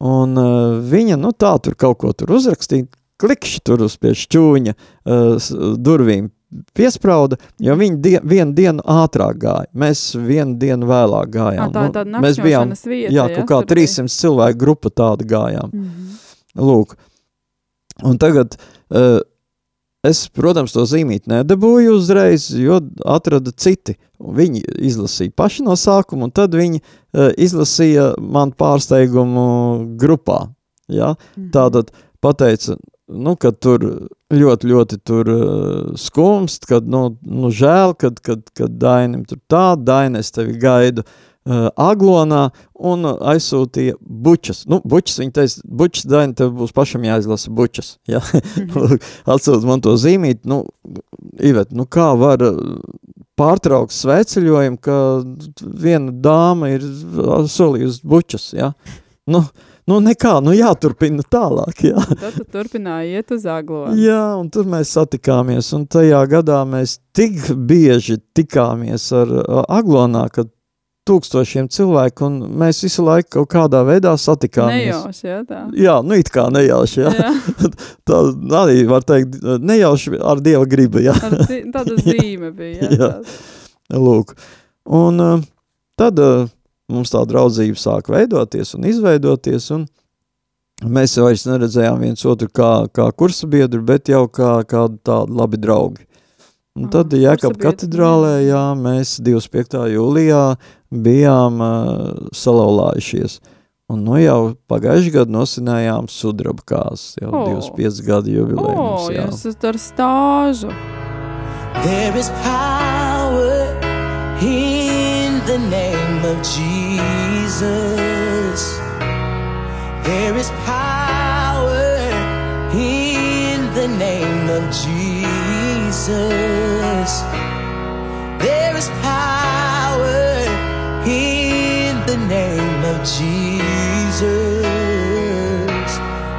Un uh, viņa, nu, tā tur kaut ko tur uzrakstīja, klikšķi tur uz pie šķūņa uh, durvīm piesprauda, jo viņi die, vienu dienu ātrāk gāja. Mēs vienu dienu vēlāk gājām. À, tā, nu, mēs bijām, vieta, jā, kaut kā 300 bija. cilvēku grupa tāda gājām. Mm -hmm. Lūk. Un tagad uh, Es, protams, to zīmīt nedabūju uzreiz, jo atrada citi. Viņi izlasīja paši no sākuma, un tad viņi uh, izlasīja man pārsteigumu grupā. Ja? Mm. Tātad pateica, nu, ka tur ļoti, ļoti tur uh, skumst, kad, nu, nu žēl, kad, kad, kad Dainim tur tā, Daini, es tevi gaidu uh, Aglonā un aizsūtīja bučas. Nu, bučas, viņa teica, bučas daini, tev būs pašam jāizlasa bučas. Ja? Mhm. Atsūt man to zīmīt, nu, Ivet, nu kā var pārtraukt sveceļojumu, ka viena dāma ir solījusi bučas, ja? Nu, nu nekā, nu jāturpina tālāk, jā. Tad tu turpināji iet uz Aglonu. Jā, un tur mēs satikāmies, un tajā gadā mēs tik bieži tikāmies ar Aglonā, kad tūkstošiem cilvēku, un mēs visu laiku kaut kādā veidā satikāmies. Nejauši, jā, tā. Jā, nu it kā nejauši, jā. jā. tā arī var teikt, nejauši ar Dieva gribu, jā. Ar tāda zīme bija, jā. jā. Lūk, un uh, tad uh, mums tā draudzība sāk veidoties un izveidoties, un mēs vairs neredzējām viens otru kā, kā kursa biedru, bet jau kā, kā tādi labi draugi. Un tad ah, Jēkab katedrālē, jā, mēs 25. jūlijā bijām uh, salauzājušies. Un nu jau pagājušajā gadā nosinājām sudraba kāzas, jau oh. 25 gadu jubileju. Oh, jūs esat ar stāžu. There is power in the name of Jesus. There is power in the name of Jesus. There is power Jesus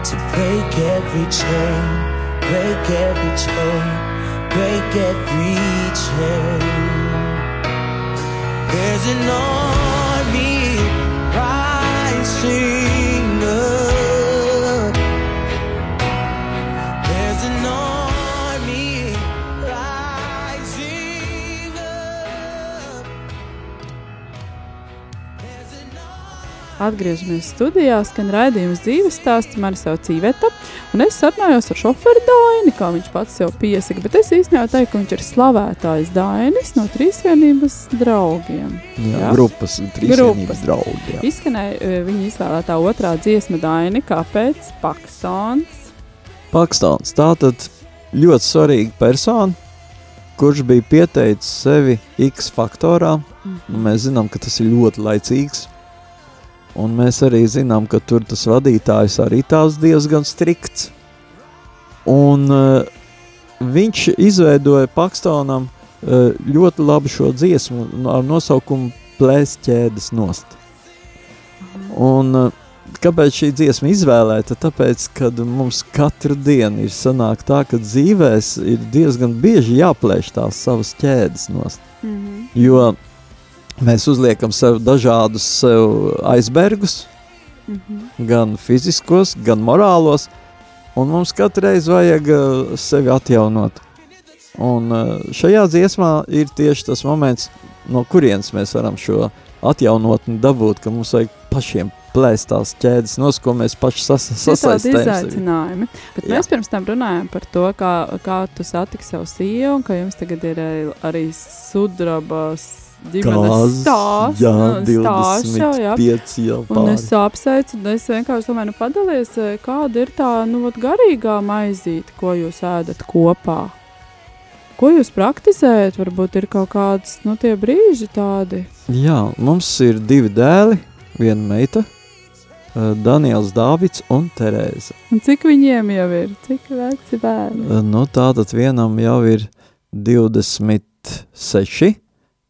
to break every chain, break every chain, break every chain. There's an army rising. Atgriežamies studijā, skan raidījums dzīves stāsts. Mani sauc Iveta, un es sarunājos ar šoferu Daini, kā viņš pats sev piesaka, bet es īstenībā teiktu, ka viņš ir slavētājs Dainis no Trīsvienības draugiem. Jā, jā? grupas Trīsvienības draugi. Izskanēja e, viņa izvēlētā otrā dziesma Daini, kāpēc Pakistāns? Pakistāns, tātad ļoti svarīga persona, kurš bija pieteicis sevi X faktorā. Mm. Mēs zinām, ka tas ir ļoti laicīgs Un mēs arī zinām, ka tur tas vadītājs arī tās diezgan strikts. Un uh, viņš izveidoja Pakstonam uh, ļoti labu šo dziesmu ar nosaukumu Plēs ķēdes nost. Un uh, kāpēc šī dziesma izvēlēta? Tāpēc, kad mums katru dienu ir sanāk tā, ka dzīvēs ir diezgan bieži jāplēš tās savas ķēdes nost. Mm -hmm. Jo Mēs uzliekam sev dažādus sev aizbergus, mm -hmm. gan fiziskos, gan morālos, un mums katru reizi vajag uh, sevi atjaunot. Un uh, šajā dziesmā ir tieši tas moments, no kurienes mēs varam šo atjaunotni dabūt, ka mums vajag pašiem plēst tās ķēdes nos, ko mēs paši sas, sasaistām. Izaicinājumi. Bet Jā. mēs pirms tam runājām par to, kā, kā tu satiksi savu sievu, un ka jums tagad ir arī sudrabas ģimenes stāsts. Jā, 25 jā. jau. Un es apsveicu, un es vienkārši domāju, nu padalies, kāda ir tā, nu, vat, garīgā maizīte, ko jūs ēdat kopā. Ko jūs praktizējat? Varbūt ir kaut kādas nu, tie brīži tādi. Jā, mums ir divi dēli, viena meita, Daniels Dāvids un Terēza. Un cik viņiem jau ir? Cik veci bērni? Nu, tātad vienam jau ir 26,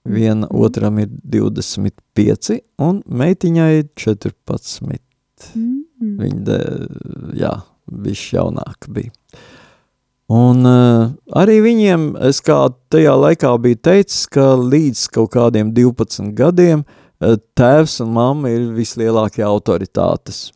viena otram ir 25 un meitiņai 14. Mm. Viņa, de, jā, bišķi jaunāka bija. Un uh, arī viņiem, es kā tajā laikā biju teicis, ka līdz kaut kādiem 12 gadiem uh, tēvs un mamma ir vislielākie autoritātes.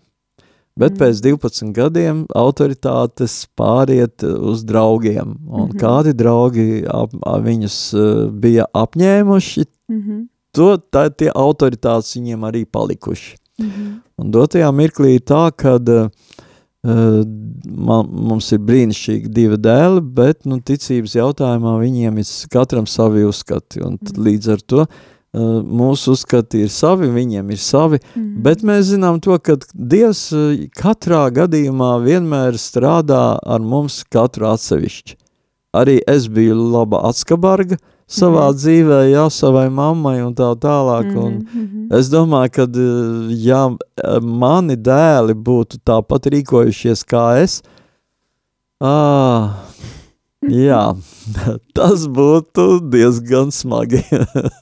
Bet mm. pēc 12 gadiem autoritātes pāriet uz draugiem. Un mm -hmm. kādi draugi ap, ap viņus uh, bija apņēmuši, mm -hmm. to tā, tie autoritātes viņiem arī palikuši. Mm -hmm. Un dotajā mirklī ir tā, kad uh, Man, mums ir brīnišķīgi divi dēli, bet nu, ticības jautājumā viņiem ir katram savi uzskati. Un mm. līdz ar to mūsu uzskati ir savi, viņiem ir savi, mm. bet mēs zinām to, ka Dievs katrā gadījumā vienmēr strādā ar mums katru atsevišķi. Arī es biju laba atskabarga, savā mm. dzīvē, jā, savai mammai un tā tālāk. Un mm. Es domāju, ka, ja mani dēli būtu tāpat rīkojušies kā es, ah, jā, tas būtu diezgan smagi.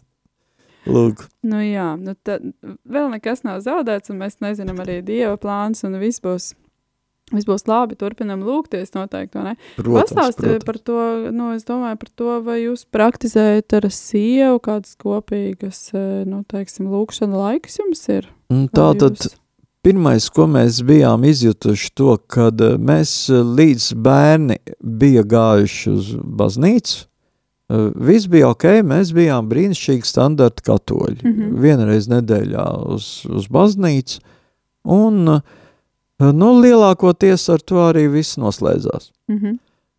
Lūk. Nu jā, nu tad vēl nekas nav zaudēts, un mēs nezinām arī Dieva plāns, un viss būs Viss būs labi, turpinām lūgties noteikti, Pastāstiet par to, nu, es domāju par to, vai jūs praktizējat ar sievu kādas kopīgas, eh, nu, teiksim, lūkšana laiks jums ir? Tā tad jūs... pirmais, ko mēs bijām izjutuši to, kad eh, mēs eh, līdz bērni bija gājuši uz baznīcu, Viss bija ok, mēs bijām brīnišķīgi standarta katoļi. Mm -hmm. Vienreiz nedēļā uz, uz baznīcu, un uh, Nu, lielākoties ar to arī viss noslēdzās. Mm -hmm.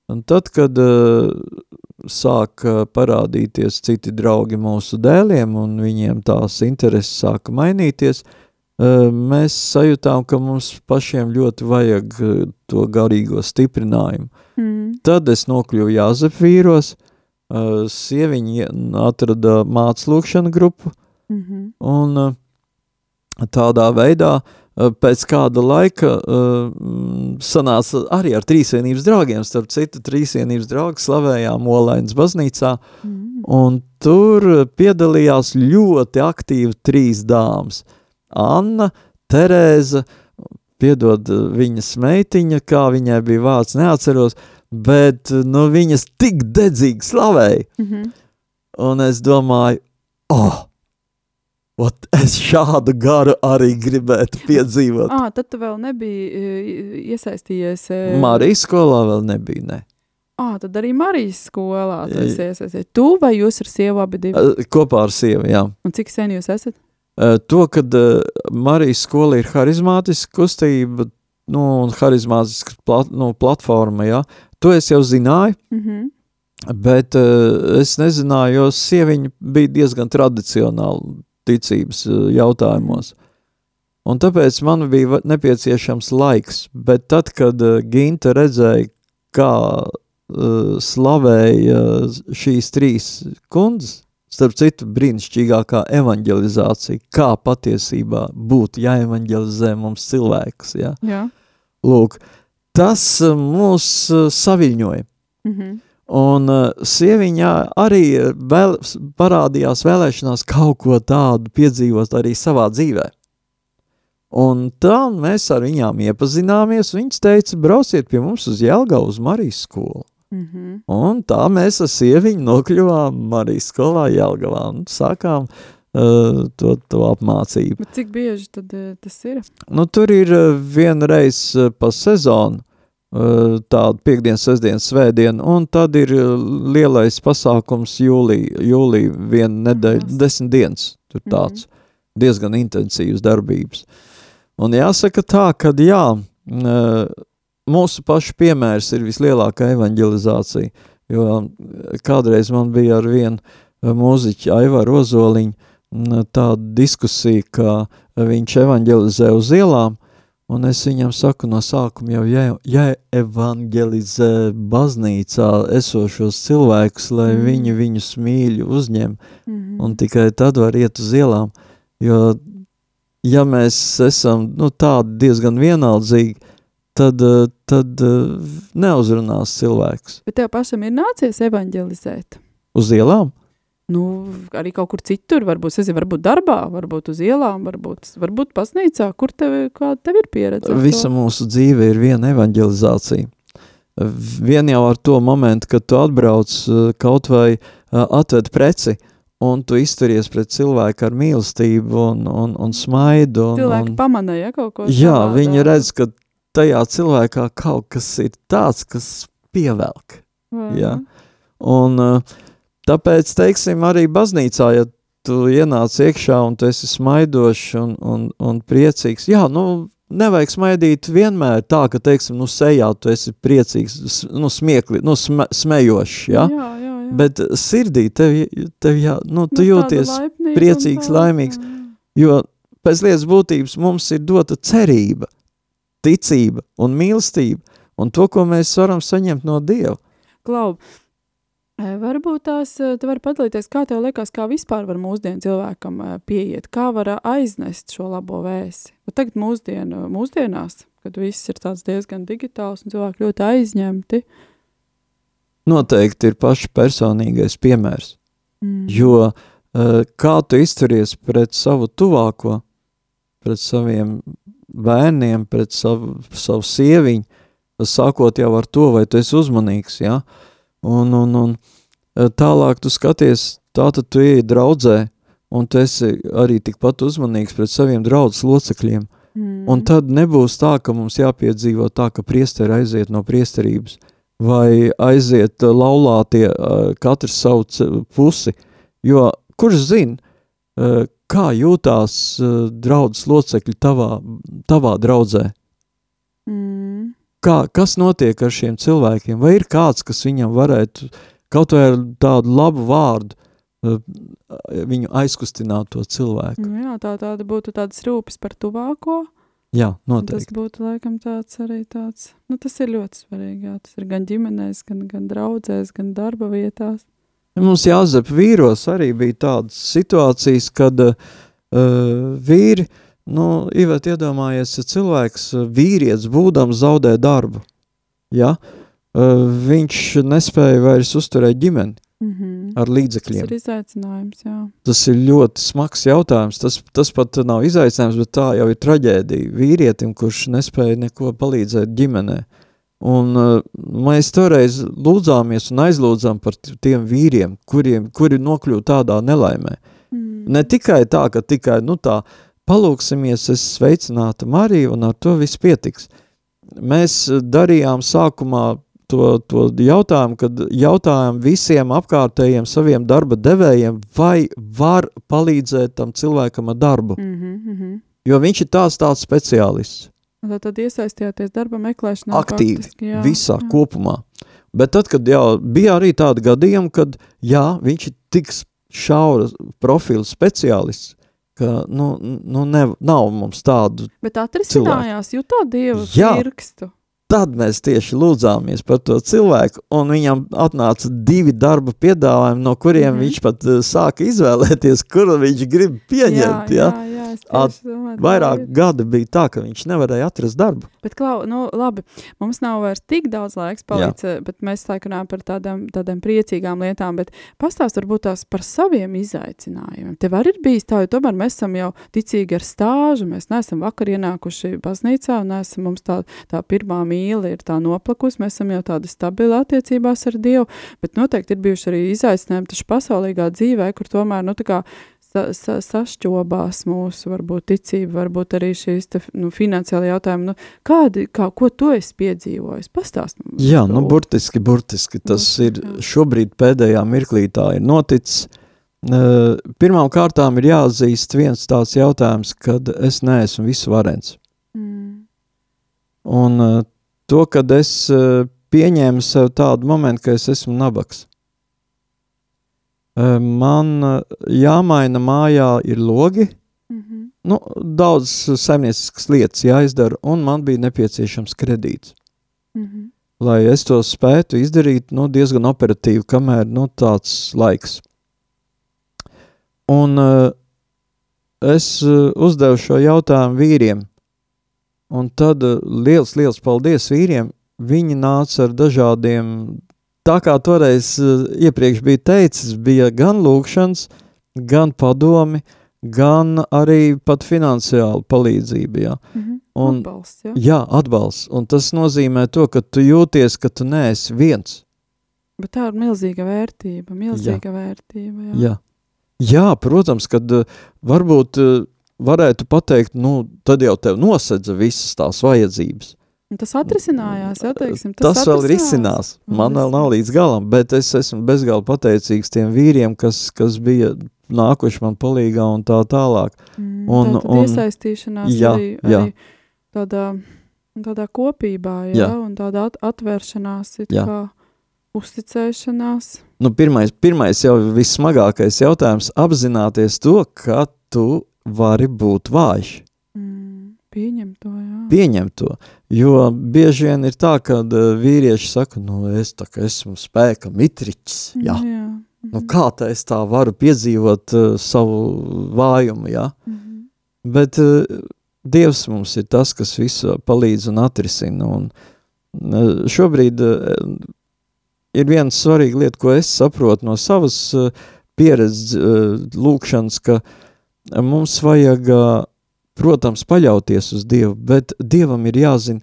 Un tad, kad uh, sāk parādīties citi draugi mūsu dēliem un viņiem tās intereses sāka mainīties, uh, mēs sajūtām, ka mums pašiem ļoti vajag to garīgo stiprinājumu. Mm. Tad es nokļuvu Jāzep vīros, uh, sieviņi atrada māclūkšana grupu, mm -hmm. un uh, tādā veidā uh, Eh, pēc kāda laika uh, sanāca arī ar trīsvienības draugiem, starp citu trīsvienības draugu slavējām Olainas baznīcā, mm. un tur piedalījās ļoti aktīvi trīs dāmas. Anna, Terēza, piedod viņas meitiņa, kā viņai bija vārds, neatceros, bet nu, viņas tik dedzīgi slavēja. Mm -hmm. Un es domāju, oh, Ot, es šādu garu arī gribētu piedzīvot. Ah, tad tu vēl nebija iesaistījies. Marijas skolā vēl nebija, ne. Ah, tad arī Marijas skolā tu esi iesaistījies. Tu vai jūs ar sievu abi divi? Kopā ar sievu, jā. Un cik sen jūs esat? To, kad Marijas skola ir harizmātiska kustība, nu, un harizmātiska plat, nu, platforma, jā, to es jau zināju. Mm -hmm. Bet uh, es nezināju, jo sieviņa bija diezgan tradicionāli ticības eh, jautājumos. Un tāpēc man bija nepieciešams laiks, bet tad, kad uh, Ginta redzēja, kā uh, slavēja šīs trīs kundzes, starp citu brīnišķīgākā evanģelizācija, kā patiesībā būtu jāevanģelizē mums cilvēks, ja? Jā. Lūk, tas mūs saviņoja. Mm -hmm. Un uh, sieviņā arī vēl, parādījās vēlēšanās kaut ko tādu piedzīvot arī savā dzīvē. Un tā mēs ar viņām iepazināmies, viņas teica, brauciet pie mums uz Jelgavu uz Marijas skolu. Mm -hmm. Un tā mēs ar sieviņu nokļuvām Marijas skolā Jelgavā un sākām to, to apmācību. Bet cik bieži tad tas ir? Nu, tur ir vienreiz pa sezonu, tādu piekdienas, sestdienas, svētdienu, un tad ir lielais pasākums jūlija, jūlija viena nedēļa, desmit dienas, tur tāds. Mm -hmm. diezgan intensīvas darbības. Un jāsaka tā, ka jā, mūsu pašu piemērs ir vislielākā evanģelizācija, jo kādreiz man bija ar vienu mūziķu Aivaru Ozoliņu tāda diskusija, ka viņš evanģelizē uz ielām, Un es viņam saku no sākuma jau, ja, ja evangelizē baznīcā esošos cilvēkus, lai mm. viņi viņus mīļi uzņem, mm. un tikai tad var iet uz ielām, jo ja mēs esam nu, tādi diezgan vienaldzīgi, tad, tad neuzrunās cilvēks. Bet tev pašam ir nācies evangelizēt? Uz ielām? Nu, arī kaut kur citur, varbūt, es, varbūt darbā, varbūt uz ielām, varbūt, varbūt pasnīcā, kur tev, tev ir pieredze? Visa mūsu dzīve ir viena evanģelizācija. Vien jau ar to momentu, kad tu atbrauc kaut vai atved preci, un tu izturies pret cilvēku ar mīlestību un, un, un smaidu. Un, Cilvēki un, pamana, ja kaut ko Jā, savādā. viņi redz, ka tajā cilvēkā kaut kas ir tāds, kas pievelk. Vai, ja? Un uh, Tāpēc, teiksim, arī baznīcā, ja tu ienāc iekšā un tu esi smaidošs un, un, un priecīgs, jā, nu, nevajag smaidīt vienmēr tā, ka, teiksim, nu, sejā tu esi priecīgs, nu, smiekli, nu, sme, smejošs, ja? jā, jā, jā. Bet sirdī tev, tev jā, nu, tu nu, jūties priecīgs, laimīgs, jo pēc lietas būtības mums ir dota cerība, ticība un mīlestība, un to, ko mēs varam saņemt no Dieva. Klau, Varbūt tās tu vari padalīties, kā tev liekas, kā vispār var mūsdienu cilvēkam pieiet, kā var aiznest šo labo vēsi. Bet tagad mūsdienu, mūsdienās, kad viss ir tāds diezgan digitāls un cilvēki ļoti aizņemti. Noteikti ir paši personīgais piemērs, mm. jo kā tu izturies pret savu tuvāko, pret saviem bērniem, pret savu, savu sieviņu, sākot jau ar to, vai tu esi uzmanīgs, ja? Uh, Un, un, un e, tālāk tu skaties, tātad tu ieej draudzē, un tu esi arī tikpat uzmanīgs pret saviem draudzes locekļiem. Mm. Un tad nebūs tā, ka mums jāpiedzīvo tā, ka priesteri aiziet no priesterības, vai aiziet laulātie e, katrs savu pusi, jo kurš zina, e, kā jūtās draudzes locekļi tavā, tavā draudzē? Mm kā, kas notiek ar šiem cilvēkiem, vai ir kāds, kas viņam varētu kaut vai ar tādu labu vārdu uh, viņu aizkustināt to cilvēku. Nu jā, tā tāda būtu tādas rūpes par tuvāko. Jā, noteikti. Tas būtu laikam tāds arī tāds, nu tas ir ļoti svarīgi, jā, tas ir gan ģimenēs, gan, gan draudzēs, gan darba vietās. Mums jāzep vīros arī bija tādas situācijas, kad uh, vīri uh, Nu, Ivet, iedomājies, ja cilvēks, eh, vīrietis būdams zaudē darbu, ja? Eh, viņš nespēja vairs uzturēt ģimeni mm -hmm. ar līdzekļiem. Tas ir izaicinājums, jā. Tas ir ļoti smags jautājums, tas, tas pat nav izaicinājums, bet tā jau ir traģēdija vīrietim, kurš nespēja neko palīdzēt ģimenē. Un uh, mēs toreiz lūdzāmies un aizlūdzām par tiem vīriem, kuriem, kuri nokļūst tādā nelaimē. Mm. Ne tikai tā, ka tikai, nu tā, palūksimies, es sveicinātu Mariju, un ar to viss pietiks. Mēs darījām sākumā to, to jautājumu, kad jautājām visiem apkārtējiem saviem darba devējiem, vai var palīdzēt tam cilvēkam ar darbu. Mm -hmm. Jo viņš ir tāds tāds speciālists. Tad, tad iesaistījāties darba meklēšanā aktīvi, faktiski, jā, visā jā. kopumā. Bet tad, kad jau bija arī tādi gadījumi, kad jā, viņš ir tik šaura profila speciālists, ka nu, nu ne, nav mums tādu Bet atrisinājās, jutāt Dievu Jā, pirkstu. Tad mēs tieši lūdzāmies par to cilvēku, un viņam atnāca divi darba piedāvājumi, no kuriem mm -hmm. viņš pat uh, sāka izvēlēties, kuru viņš grib pieņemt. Jā, jā, jā, domāju, vairāk ir. gadi bija tā, ka viņš nevarēja atrast darbu. Bet, Klau, nu, labi, mums nav vairs tik daudz laiks palicis, bet mēs runājam par tādām, tādām priecīgām lietām, bet pastāst varbūt tās par saviem izaicinājumiem. Tev arī ir bijis tā, jo tomēr mēs esam jau ticīgi ar stāžu, mēs neesam vakar ienākuši baznīcā, un neesam mums tā, tā pirmā mīli, ir tā noplakus, mēs esam jau tādi stabili attiecībās ar Dievu, bet noteikti ir bijuši arī izaicinājumi taču pasaulīgā dzīvē, kur tomēr, nu, tā kā sa, sa, sašķobās mūsu, varbūt, ticība, varbūt arī šīs, te, nu, finansiāli jautājumi, nu, kādi, kā, ko tu esi piedzīvojis? Pastāst mums. Jā, nu, burtiski, burtiski, tas burtiski, ir jā. šobrīd pēdējā mirklī tā ir noticis, Pirmām kārtām ir jāatzīst viens tāds jautājums, kad es neesmu visvarens. Mm. Un to, kad es pieņēmu sev tādu momentu, ka es esmu nabaks. Man jāmaina mājā ir logi, mm -hmm. nu, daudz saimnieciskas lietas jāizdara, un man bija nepieciešams kredīts. Mm -hmm. Lai es to spētu izdarīt nu, diezgan operatīvi, kamēr nu, tāds laiks. Un uh, es uh, uzdevu šo jautājumu vīriem, un tad uh, liels, liels paldies vīriem, viņi nāca ar dažādiem, tā kā toreiz uh, iepriekš bija teicis, bija gan lūkšanas, gan padomi, gan arī pat finansiāla palīdzība, jā. Mm -hmm. Un, atbalsts, jā. jā, atbalsts, un tas nozīmē to, ka tu jūties, ka tu neesi viens. Bet tā ir milzīga vērtība, milzīga jā. vērtība, jā. Jā. Jā, protams, kad uh, varbūt uh, varētu pateikt, nu, tad jau tev nosedza visas tās vajadzības. Tas atrisinājās, jau teiksim. Tas, tas vēl ir izcinās. Man vēl nav līdz galam, bet es esmu bezgalīgi pateicīgs tiem vīriem, kas, kas bija nākuši man palīgā un tā tālāk. Mm, un, tā un, iesaistīšanās jā, arī, jā. arī tādā, tādā kopībā, jā, jā. un tādā at atvēršanās, it jā. kā uzticēšanās. Nu, pirmais, pirmais jau vissmagākais jautājums - apzināties to, ka tu vari būt vājš. Pieņem to, jā. Pieņem to, jo bieži vien ir tā, ka uh, vīrieši saka, nu, es tā kā esmu spēka mitriķis, jā. jā. Mm -hmm. Nu, kā tā es tā varu piedzīvot uh, savu vājumu, jā. Mm -hmm. Bet uh, Dievs mums ir tas, kas visu palīdz un atrisina, un uh, šobrīd uh, ir viena svarīga lieta, ko es saprotu no savas uh, pieredzes uh, lūkšanas, ka mums vajag, uh, protams, paļauties uz Dievu, bet Dievam ir jāzina,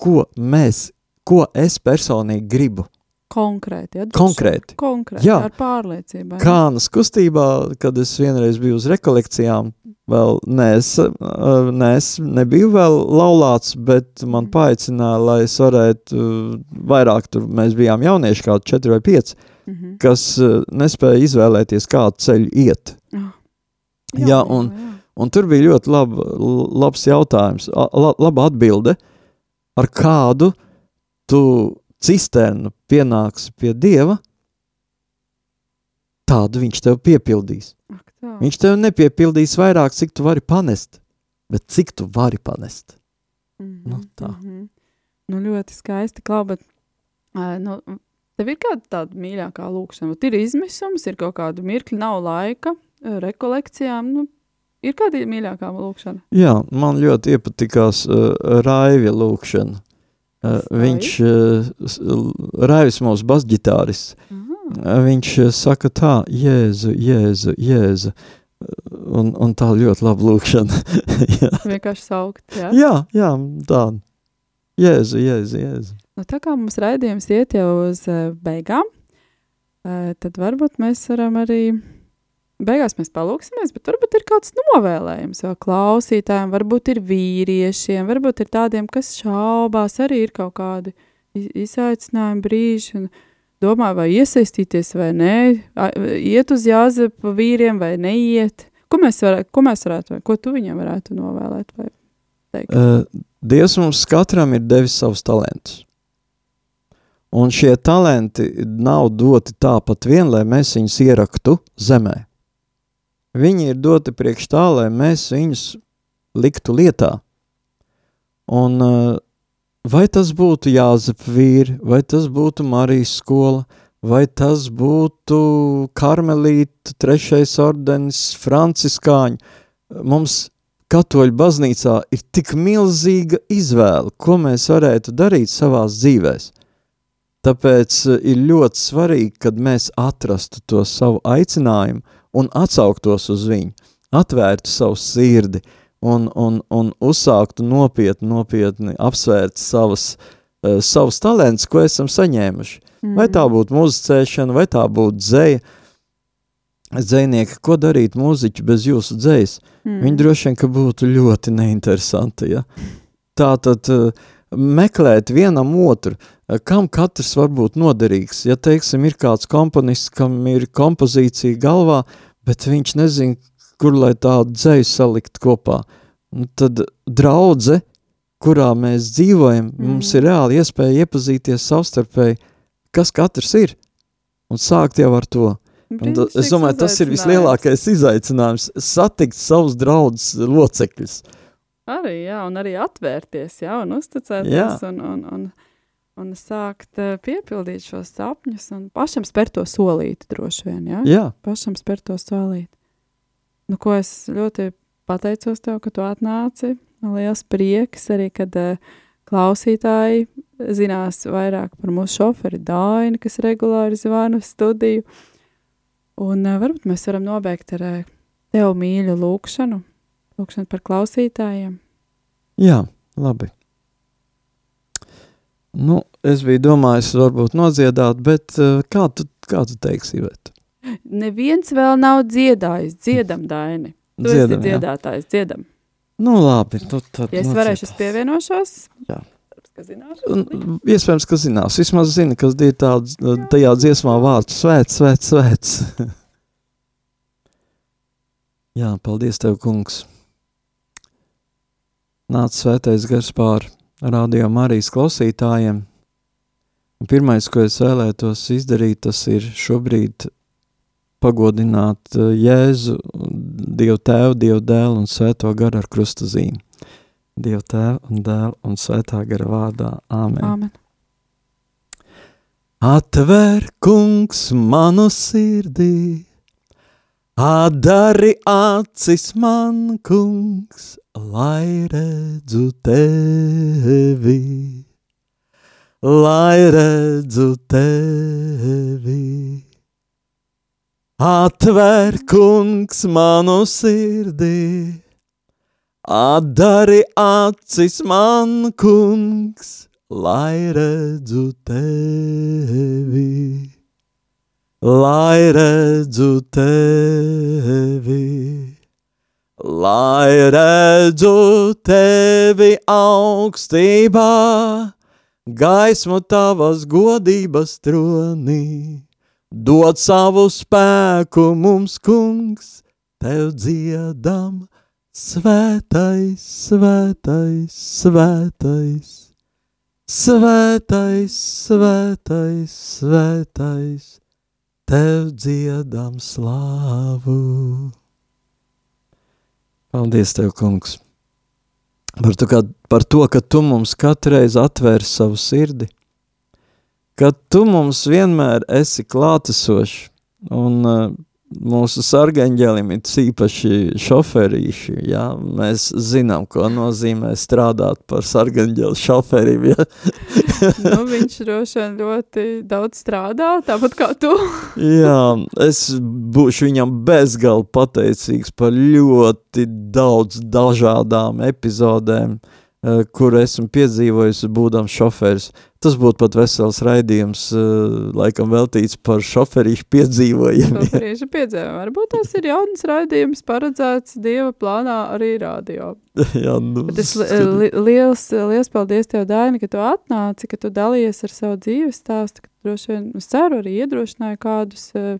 ko mēs, ko es personīgi gribu. Konkrēti, ja? Konkrēti. Konkrēti, Jā. ar pārliecību. Kānas kustībā, kad es vienreiz biju uz rekolekcijām, vēl nes, nes, nebiju vēl laulāts, bet man mhm. paaicināja, lai es varētu vairāk, tur mēs bijām jaunieši, kādi četri vai pieci, mm -hmm. kas nespēja izvēlēties, kādu ceļu iet. Oh. Jā, jā, un, jā. Un tur bija ļoti lab, labs jautājums, laba atbilde, ar kādu tu cisternu pienāks pie Dieva, tādu viņš tev piepildīs. Ak, tā. Viņš tev nepiepildīs vairāk, cik tu vari panest, bet cik tu vari panest. Mm -hmm, nu, tā. Mm -hmm. Nu, ļoti skaisti, bet uh, nu, tev ir kāda tāda mīļākā lūkšana? Vat ir izmisums, ir kaut kāda mirkļa, nav laika rekolekcijām, nu, ir kāda mīļākā lūkšana? Jā, man ļoti iepatikās uh, Raivja lūkšana. Uh, viņš, uh, Raivis mūsu basģitāris, uh, viņš uh, saka tā, Jēzu, Jēzu, Jēzu, un, un tā ļoti laba lūkšana. Vienkārši saukt, jā? Jā, jā, tā. Jēzu, Jēzu, Jēzu. Nu, tā kā mums raidījums iet jau uz uh, beigām, uh, tad varbūt mēs varam arī beigās mēs palūksimies, bet varbūt ir kāds novēlējums vēl klausītājiem, varbūt ir vīriešiem, varbūt ir tādiem, kas šaubās, arī ir kaut kādi izaicinājumi brīži, un domā, vai iesaistīties vai nē, iet uz Jāzepa vīriem vai neiet. Ko mēs, varētu, ko mēs varētu, ko tu viņam varētu novēlēt vai teikt? Uh, Dievs mums katram ir devis savus talantus. Un šie talenti nav doti tāpat vien, lai mēs viņus ieraktu zemē. Viņi ir doti priekš tā, lai mēs viņus liktu lietā. Un eh, vai tas būtu Jāzep vīri, vai tas būtu Marijas skola, vai tas būtu Karmelīta, trešais ordenis, franciskāņi, mums katoļu baznīcā ir tik milzīga izvēle, ko mēs varētu darīt savās dzīvēs. Tāpēc eh, ir ļoti svarīgi, kad mēs atrastu to savu aicinājumu un atsauktos uz viņu, atvērtu savu sirdi un, un, un uzsāktu nopietni, nopietni apsvērt savas, uh, savus talantus, ko esam saņēmuši. Mm. Vai tā būtu muzicēšana, vai tā būtu dzēja. Dzēnieki, ko darīt mūziķi bez jūsu dzējas? Mm. Viņi droši vien, ka būtu ļoti neinteresanti, ja? Tā tad uh, meklēt vienam otru, kam katrs var būt noderīgs. Ja, teiksim, ir kāds komponists, kam ir kompozīcija galvā, bet viņš nezin, kur lai tādu dzēju salikt kopā. Un tad draudze, kurā mēs dzīvojam, mm. mums ir reāli iespēja iepazīties savstarpēji, kas katrs ir, un sākt jau ar to. Un es domāju, tas ir vislielākais izaicinājums – satikt savus draudus locekļus. Arī, jā, un arī atvērties, jā, un uzticēties, jā. un, un, un, un sākt uh, piepildīt šos sapņus, un pašam spērt to solīti droši vien, jā? Jā. Pašam spērt to solīti. Nu, ko es ļoti pateicos tev, ka tu atnāci. Liels prieks arī, kad uh, klausītāji zinās vairāk par mūsu šoferi Daini, kas regulāri zvana uz studiju. Un uh, varbūt mēs varam nobeigt ar uh, tev mīļu lūkšanu, lūkšanu par klausītājiem. Jā, labi. Nu, es biju domājis, varbūt nodziedāt, bet uh, kā tu, kā tu teiksi, Iveta? Neviens vēl nav dziedājis, dziedam, Daini. Tu dziedam, esi dziedātājs, jā. dziedam. Nu, labi. Tu, tad, ja es varēšu, es pievienošos. Jā. Ka un, iespējams, ka zinās. Vismaz zina, kas ir tāds, tajā dziesmā vārds svēts, svēts, svēts. Jā, paldies tev, kungs. Nāc svētais gars pār radio Marijas klausītājiem. Un pirmais, ko es vēlētos izdarīt, tas ir šobrīd pagodināt eh, Jēzu, Dievu Tēvu, Dievu Dēlu un Svēto garu ar krustazīmi. Dievu Tēvu un Dēlu un Svētā gara vārdā. Āmen. Āmen. Atver, kungs, manu sirdī, atdari acis man, kungs, lai redzu tevi, lai redzu tevi. Atver, kungs, manu sirdī, atdari acis man, kungs, lai redzu tevi, lai redzu tevi, lai redzu tevi augstībā, gaismu tavas godības tronī Dod savu spēku mums, kungs, tev dziedam, svētais, svētais, svētais, svētais, svētais, svētais, tev dziedam slāvu. Paldies tev, kungs, par, tu, kā, par to, ka tu mums katru reizi atvēri savu sirdi, ka tu mums vienmēr esi klātesošs un uh, mūsu sargaņģelim ir īpaši šoferīši, ja? mēs zinām, ko nozīmē strādāt par sargaņģeli šoferim, ja? nu, viņš droši vien ļoti daudz strādā, tāpat kā tu. Jā, es būšu viņam bezgali pateicīgs par ļoti daudz dažādām epizodēm, Eh, kur esmu piedzīvojis, būdams šoferis. Tas būtu pat vesels raidījums, eh, laikam veltīts par šoferīšu piedzīvojumiem. Šoferīšu piedzīvojumiem. Varbūt tas ir jauns raidījums paredzēts Dieva plānā arī radio. Jā, nu, Bet es li liels, liels paldies tev, Daini, ka tu atnāci, ka tu dalījies ar savu dzīves stāstu, ka droši vien, es ceru, arī iedrošināja kādus, eh,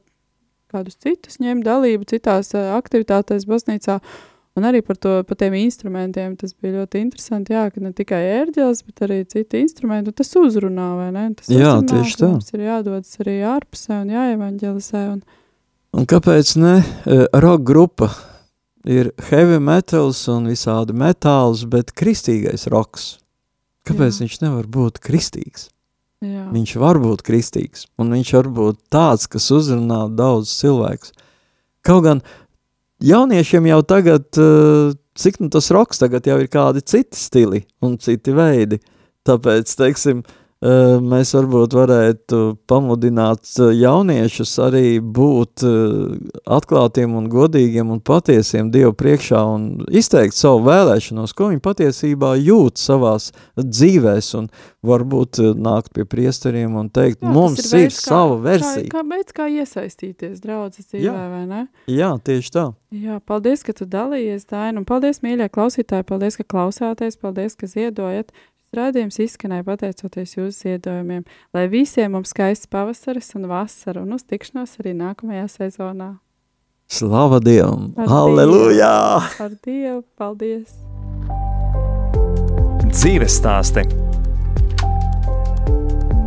kādus citus ņemt dalību citās aktivitātēs baznīcā. Un arī par, to, par tiem instrumentiem tas bija ļoti interesanti. Jā, ka ne tikai ērģeles, bet arī citi instrumenti. Tas uzrunā, vai ne? Tas jā, uzrunā, tieši tā. Mums ir jādodas arī ārpusē un jāevanģelizē. Un... un kāpēc ne? E, rock grupa ir heavy metals un visādi metāls, bet kristīgais roks. Kāpēc jā. viņš nevar būt kristīgs? Jā. Viņš var būt kristīgs, un viņš var būt tāds, kas uzrunā daudz cilvēkus. Kaut gan jauniešiem jau tagad, uh, cik nu tas roks tagad jau ir kādi citi stili un citi veidi. Tāpēc, teiksim, uh, Eh, mēs varbūt varētu pamudināt eh, jauniešus arī būt eh, atklātiem un godīgiem un patiesiem Dievu priekšā un izteikt savu vēlēšanos, ko viņi patiesībā jūt savās dzīvēs un varbūt nākt pie priesteriem un teikt, Jā, mums ir, ir sava versija. Kā, kā veids, kā iesaistīties draudzes dzīvē, Jā. vai ne? Jā, tieši tā. Jā, paldies, ka tu dalījies, Daina, un paldies, mīļie klausītāji, paldies, ka klausāties, paldies, ka ziedojat Rādījums izskanēja pateicoties jūsu ziedojumiem, lai visiem mums skaists pavasaris un vasara un uz tikšanos arī nākamajā sezonā. Slava Dievam! Halleluja! Ar Dievu! Paldies! Dzīves stāsti!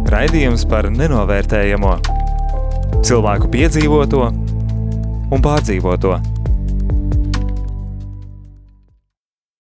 Raidījums par nenovērtējamo, cilvēku piedzīvoto un pārdzīvoto